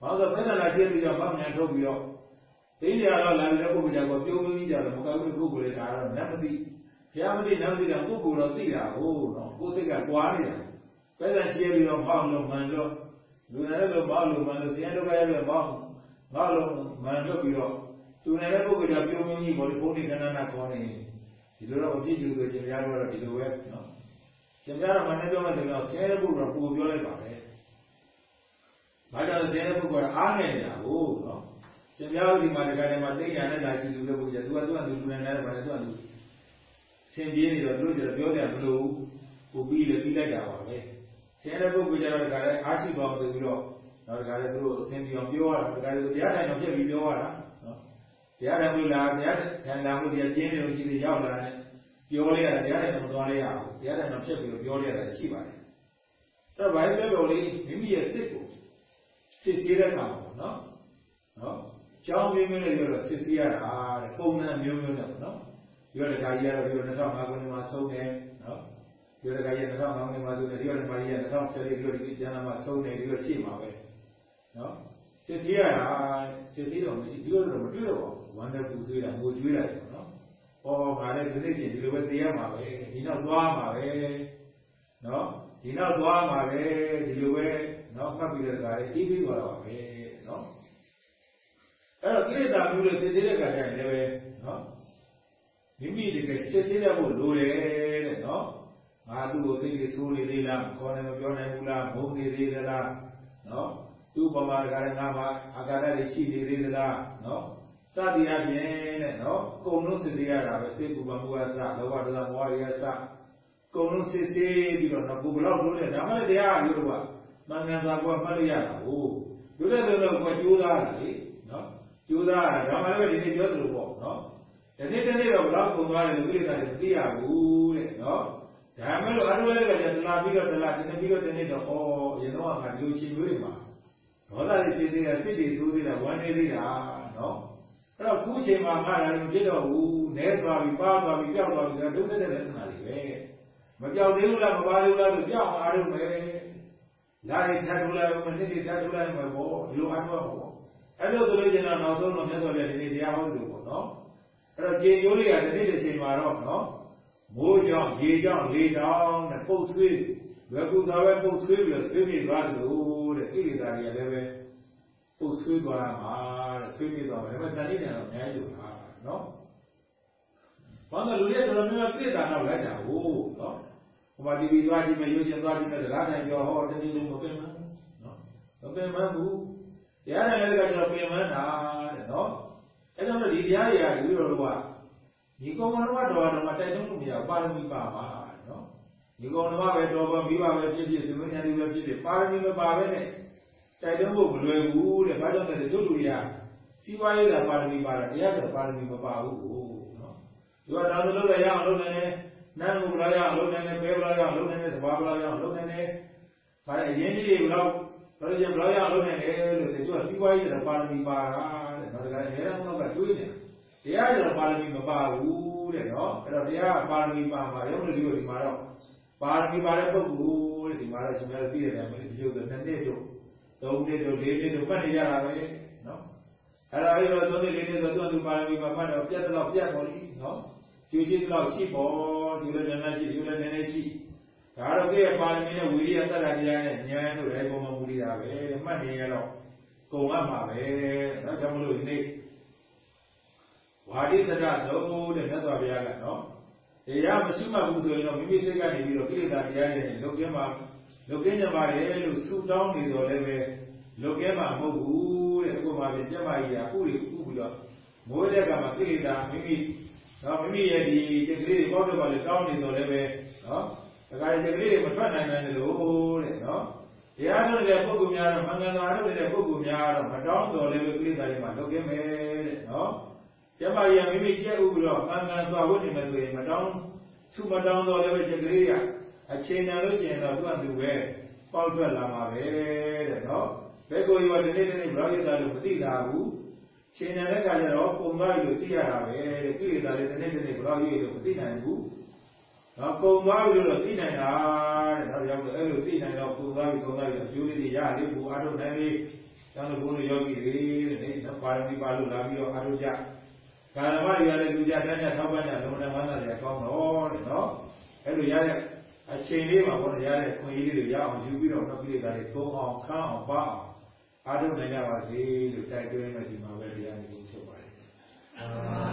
Speaker 1: ဘာလို့ပြိဿနာရှိပြီးတော့မောက်မြန်ထုတ်ပြီးတော့သိကြတော့လာတဲ့ပုဂ္ဂိုလ်ကြောင့်ပြုံးပြီးကြတော့မကောက်ဘူးပုဂ္ဂိုလ်တွေဒါတော့နတ်မသိဘုရားမသိနတ်မသိတော့ပုဂ္ဂိုလ်တော့သိတာဟုတ်နော်ကိုယ်စိတ်ကကြွားနေတာပဲစံချေပြီးတော့မောက်လို့မှန်လို့လူနယ်လို့မောက်လို့မှန်လို့ဆင်းရဲဒုက္ခရပြီးမောက်မောက်လို့မှန်လို့ပြီးတော့ သူနယ်တဲ့ပုဂ္ဂိုလ်ကြောင့်ပြုံးပြီးဘောဒီဘုန်းဒီကဏ္ဍနာခေါ်နေဒီလိုတော့အပြည့်ကျူဆိုခြင်းများတော့ဒီလိုပဲနော်ရှင်ပြတော့မနေ့ပြောမှဆိုတော့ဆင်းရဲပုဂ္ဂိုလ်ကပူပြောလိုက်ပါပဲဘာကြောင့်ဆင်းရဲပုဂ္ဂိုလ်ကအားငယ်နေတာဟုတ်နော်ရှင်ပြတို့ဒီမှာဒီကနေ့မှာတိတ်ရနဲ့လာရှိလူလို့ပုဂ္ဂိုလ်ကသူကသူကလူလူနဲ့လည်းပါတယ်သူကလူဆင်ပြေးနေတော့သူတို့ကျတော့ပြောတယ်မလို့ကိုပြီးလေပြီးလိုက်တာပါပဲဆင်းရဲပုဂ္ဂိုလ်ကျတော့ဒီကနေ့အားရှိသွားမှပြီးတော့နောက်ဒီကနေ့သူတို့အဆင်ပြေအောင်ပြောရတာဒီကနေ့တရားထိုင်တော့ပြည့်ပြီးပြောရတာနော် တရားထိုင်လို့လားတရားထိုင်လာလို့တရားကျင်းနေလို့ရှိသေးရောက်လာတယ်ပြောလိုက်ရတယ်တရားတိုင်းမသွားလိုက်ရဘူးတရားတိုင်းမဖြစ်ပြီးတော့ပြောလိုက်ရတယ်ရှိပါတယ်အဲ့တော့ဘာလဲပြောလို့မိမိရဲ့စိတ်ကိုစစ်ဆေးတဲ့အခါမှာပေါ့နော်နော်ကြောင်းမျိုးမျိုးလေးပြောတော့စစ်ဆေးရတာတဲ့ပုံစံမျိုးမျိုးနဲ့ပေါ့နော်ပြောတဲ့ခါကြီးကတော့ပြော2005ခုနှစ်မှာဆုံးတယ်နော်ပြောတဲ့ခါကြီး2005ခုနှစ်မှာဆုံးတယ်ဒီကနေ့ပါကြီးက2014ပြောဒီကျမ်းမှာဆုံးတယ်ဒီလိုရှိမှာပဲနော် စစ်ဆေးရတာစစ်ဆေးတော့မရှိဒီလိုတော့မတွေ့တော့ပါဘူးဝမ်းတဲ့ပူဆွေးတာငိုကြွေးတာပေါ့နော်ဟောငါလည်းဒီနေ့ချင်းဒီလိုပဲသိရမှာပဲဒီနောက်သွားမှာပဲနော်ဒီနောက်သွားမှာပဲဒီလိုပဲနော်မှတ်ပြီးတဲ့ကားလေးပြီးပြီးသွားတော့ပဲနော်အဲ့တော့ကိလေသာမျိုးတွေသိသေးတဲ့ခါကျရင်လည်းပဲနော်မိမိတကယ်စစ်သေးရဖို့လိုတယ်တဲ့နော်ငါသူ့ကိုစိတ်ကြီးဆိုးနေသေးလားခေါ်နေမပြောနိုင်ဘူးလားမုန်းနေသေးသလားနော် သူ့ပမာတကလည်းငါမှာအာကာရတွေရှိနေသေးသလားနော်စသည်အပြင်တဲ့နော်ကုံလုံးစစ်သေးရတာပဲစိတ်ကူပမှုအစလောဘဒေါသမောဟတွေအစကုံလုံးစစ်သေးပြီးတော့နော်ကိုဘလောက်လို့လဲဒါမှလည်းတရားအလို့ကမင်္ဂန်သာကမှတ်လို့ရတာဟုတ်တို့တဲ့ဆိုတော့ကိုကြိုးစားတာလေနော်ကြိုးစားတာဒါမှလည်းဒီနေ့ပြောသလိုပေါ့နော်ဒီနေ့တနေ့တော့ဘလောက်ပုံသွားတယ်လို့ပြိဿတယ်မသိရဘူးတဲ့နော်ဒါမှမဟုတ်အရုလည်းကတလာပြီးတော့တလာဒီနေ့ပြီးတော့ဒီနေ့တော့ဩအရင်တော့ငါဒီလိုချင်းမျိုးတွေမှာ ဒေါသတွေဖြစ်သေးတာစိတ်တွေဆိုးသေးတာဝမ်းနေသေးတာနော်အဲ့တော့ခုချိန်မှာငါလည်းမဖြစ်တော့ဘူးနဲသွားပြီပါသွားပြီပြောက်သွားပြီဒါဒုက္ခတဲ့လက္ခဏာတွေပဲမပြောက်သေးဘူးလားမပါသေးဘူးလားဆိုပြောက်အားလုံးပဲလာရီထပ်ထူလိုက်မနစ်တွေထပ်ထူလိုက်မှာပေါ့ဒီလိုအားတော့ပေါ့အဲ့လိုဆိုလို့ရှိရင်တော့နောက်ဆုံးတော့မြတ်စွာဘုရားဒီနေ့တရားဟောလို့ပေါ့နော်အဲ့တော့ကျေကျိုးလေးကဒီနေ့တစ်ချိန်မှာတော့နော်မိုးကြောင့်ရေကြောင့်လေကြောင့်နဲ့ပုတ်ဆွေး ဘယ်ကူသာပဲပုတ်ဆွေးပြီးတော့ဆွေးမြေသွားတယ်လို့တဲ့ကိလေသာတွေကလည်းပဲပုတ်ဆွေးသွားမှာတဲ့ဆွေးမြေသွားမှာဒါပေမဲ့တဏှိနဲ့တော့အများကြီးလို့ဟာနော်ဘာလို့လူတွေတော်တော်များများပြည့်တာတော့လိုက်တာဟုတ်နော်ဟိုမှာတီဗီသွားကြည့်မယ်ရုပ်ရှင်သွားကြည့်မယ်စကားတိုင်းပြောဟောတနည်းလုံးမပင်မနော်မပင်မဘူးတရားနဲ့လည်းကကျွန်တော်ပင်မတာတဲ့နော်အဲကြောင့်ဒီတရားတွေကဒီလိုလိုကဒီကုံတော်တော်တော်တော်မှာတိုက်တွန်းလို့မရပါရမီပါပါနော် ဒီကုံတော်ပဲတော်ပါမိဘပဲဖြစ်ဖြစ်သမီးညာတွေပဲဖြစ်ဖြစ်ပါရမီမပါပဲနဲ့တိုက်တွန်းဖို့မလွယ်ဘူးတဲ့ဘာကြောင့်လဲဆိုလူတွေကစီးပွားရေးကပါရမီပါတာတရားကပါရမီမပါဘူးနော်ဒီကတောင်းလို့လည်းရအောင်လုပ်နေတယ်နန်းကိုဘလာရအောင်လုပ်နေတယ်ပဲဘလာရအောင်လုပ်နေတယ်သဘာဘလာရအောင်လုပ်နေတယ်ဒါအရင်ကြီးတွေဘလောက်ဘယ်လိုဘလောက်ရအောင်လုပ်နေတယ်လို့သူကစီးပွားရေးကပါရမီပါတာတဲ့နောက်တကယ်အများဆုံးကတွေးနေတရားကျတော့ပါရမီမပါဘူးတဲ့နော်အဲ့တော့တရားပါရမီပါမှာရုံးလို့ဒီလိုဒီမှာတော့ ပါရမီပါတဲ့ပုဂ္ဂိုလ်တဲ့ဒီမှာတော့ကျွန်တော်သိရတယ်မင်းဒီလိုဆိုနှစ်နှစ်တို့သုံးနှစ်တို့လေးနှစ်တို့မှတ်နေရတာပဲနော်အဲ့တော့အဲ့တော့သုံးနှစ်လေးနှစ်ဆိုသူ့သူပါရမီပါမှတ်တော့ပြတ်တော့ပြတ်ပေါ်လိနော်ကျူးရှိတော့ရှိပေါ်ဒီလိုနည်းနည်းရှိဒီလိုနည်းနည်းရှိဒါတော့ပြည့်ပါရမီနဲ့ဝိရိယတတ္တတရားနဲ့ဉာဏ်တို့လည်းပုံမှန်မူရတာပဲမှတ်နေရတော့ကုန်ရမှာပဲနော်ကြောင့်မလို့ဒီနေ့ဝါဒိတတသုံးတဲ့မြတ်စွာဘုရားကနော် တရားမရှိမှဘူးဆိုရင်တော့မိမိစိတ်ကနေပြီးတော့ကိလေသာတရားတွေနဲ့လုတ်ကင်းမှာလုတ်ကင်းကြပါလေလို့ဆူတောင်းနေတော်လည်းပဲလုတ်ကင်းမှာမဟုတ်ဘူးတဲ့အခုမှပြင်ကျမကြီးကဥတွေဥပြီးတော့မိုးတဲ့ကမှာကိလေသာမိမိနော်မိမိရဲ့ဒီစိတ်ကလေးတွေပေါ့တော့ပါလေတောင်းနေတော်လည်းပဲနော်ဒါကြတဲ့စိတ်ကလေးတွေမထွက်နိုင်နိုင်လို့တဲ့နော်တရားထုတ်တဲ့ပုဂ္ဂိုလ်များတော့မင်္ဂလာထုတ်တဲ့ပုဂ္ဂိုလ်များတော့မတောင်းတော်လည်းပဲကိလေသာတွေမှာလုတ်ကင်းမယ်တဲ့နော် ကျမကြီးမိမိကျက်ဥပြီးတော့ကံကံသွားဝတ်နေမယ်ဆိုရင်မတောင်းသူမတောင်းတော့လည်းပဲစိတ်ကလေးကအချိန်တန်လို့ရှိရင်တော့သူ့အတူပဲပေါက်ထွက်လာမှာပဲတဲ့နော်ဘယ်ကိုရောဒီနေ့ဒီနေ့ဘလောက်ရတာလို့မသိတာဘူးချိန်တဲ့အခါကျတော့ပုံသွားပြီလို့သိရတာပဲတဲ့ကိလေသာတွေဒီနေ့ဒီနေ့ဘလောက်ရလို့မသိနိုင်ဘူးနော်ပုံသွားပြီလို့သိနိုင်တာတဲ့နောက်ရောက်တော့အဲ့လိုသိနိုင်တော့ပုံသွားပြီပုံသွားပြီအကျိုးလေးတွေရလေဘူးအားထုတ်နိုင်လေကျောင်းတော်ဘုန်းကြီးယောဂီတွေတဲ့နော်ပါရမီပါလို့လာပြီးတော့အားထုတ်ကြ ကာရမတွေရတဲ့လူကြတဲ့နဲ့ထောက်ပံ့ကြလုံးဝမန္တတွေကောင်းတော့တဲ့နော်အဲ့လိုရတဲ့အချိန်လေးမှာဘောရတဲ့ခွင့်ရေးတွေရအောင်ယူပြီးတော့နောက်ပြိတ္တာတွေသုံးအောင်ခန်းအောင်ပါအောင်အားထုတ်နိုင်ကြပါစေလို့တိုက်တွန်းနေဒီမှာပဲတရားကိုချုပ်ပါတယ်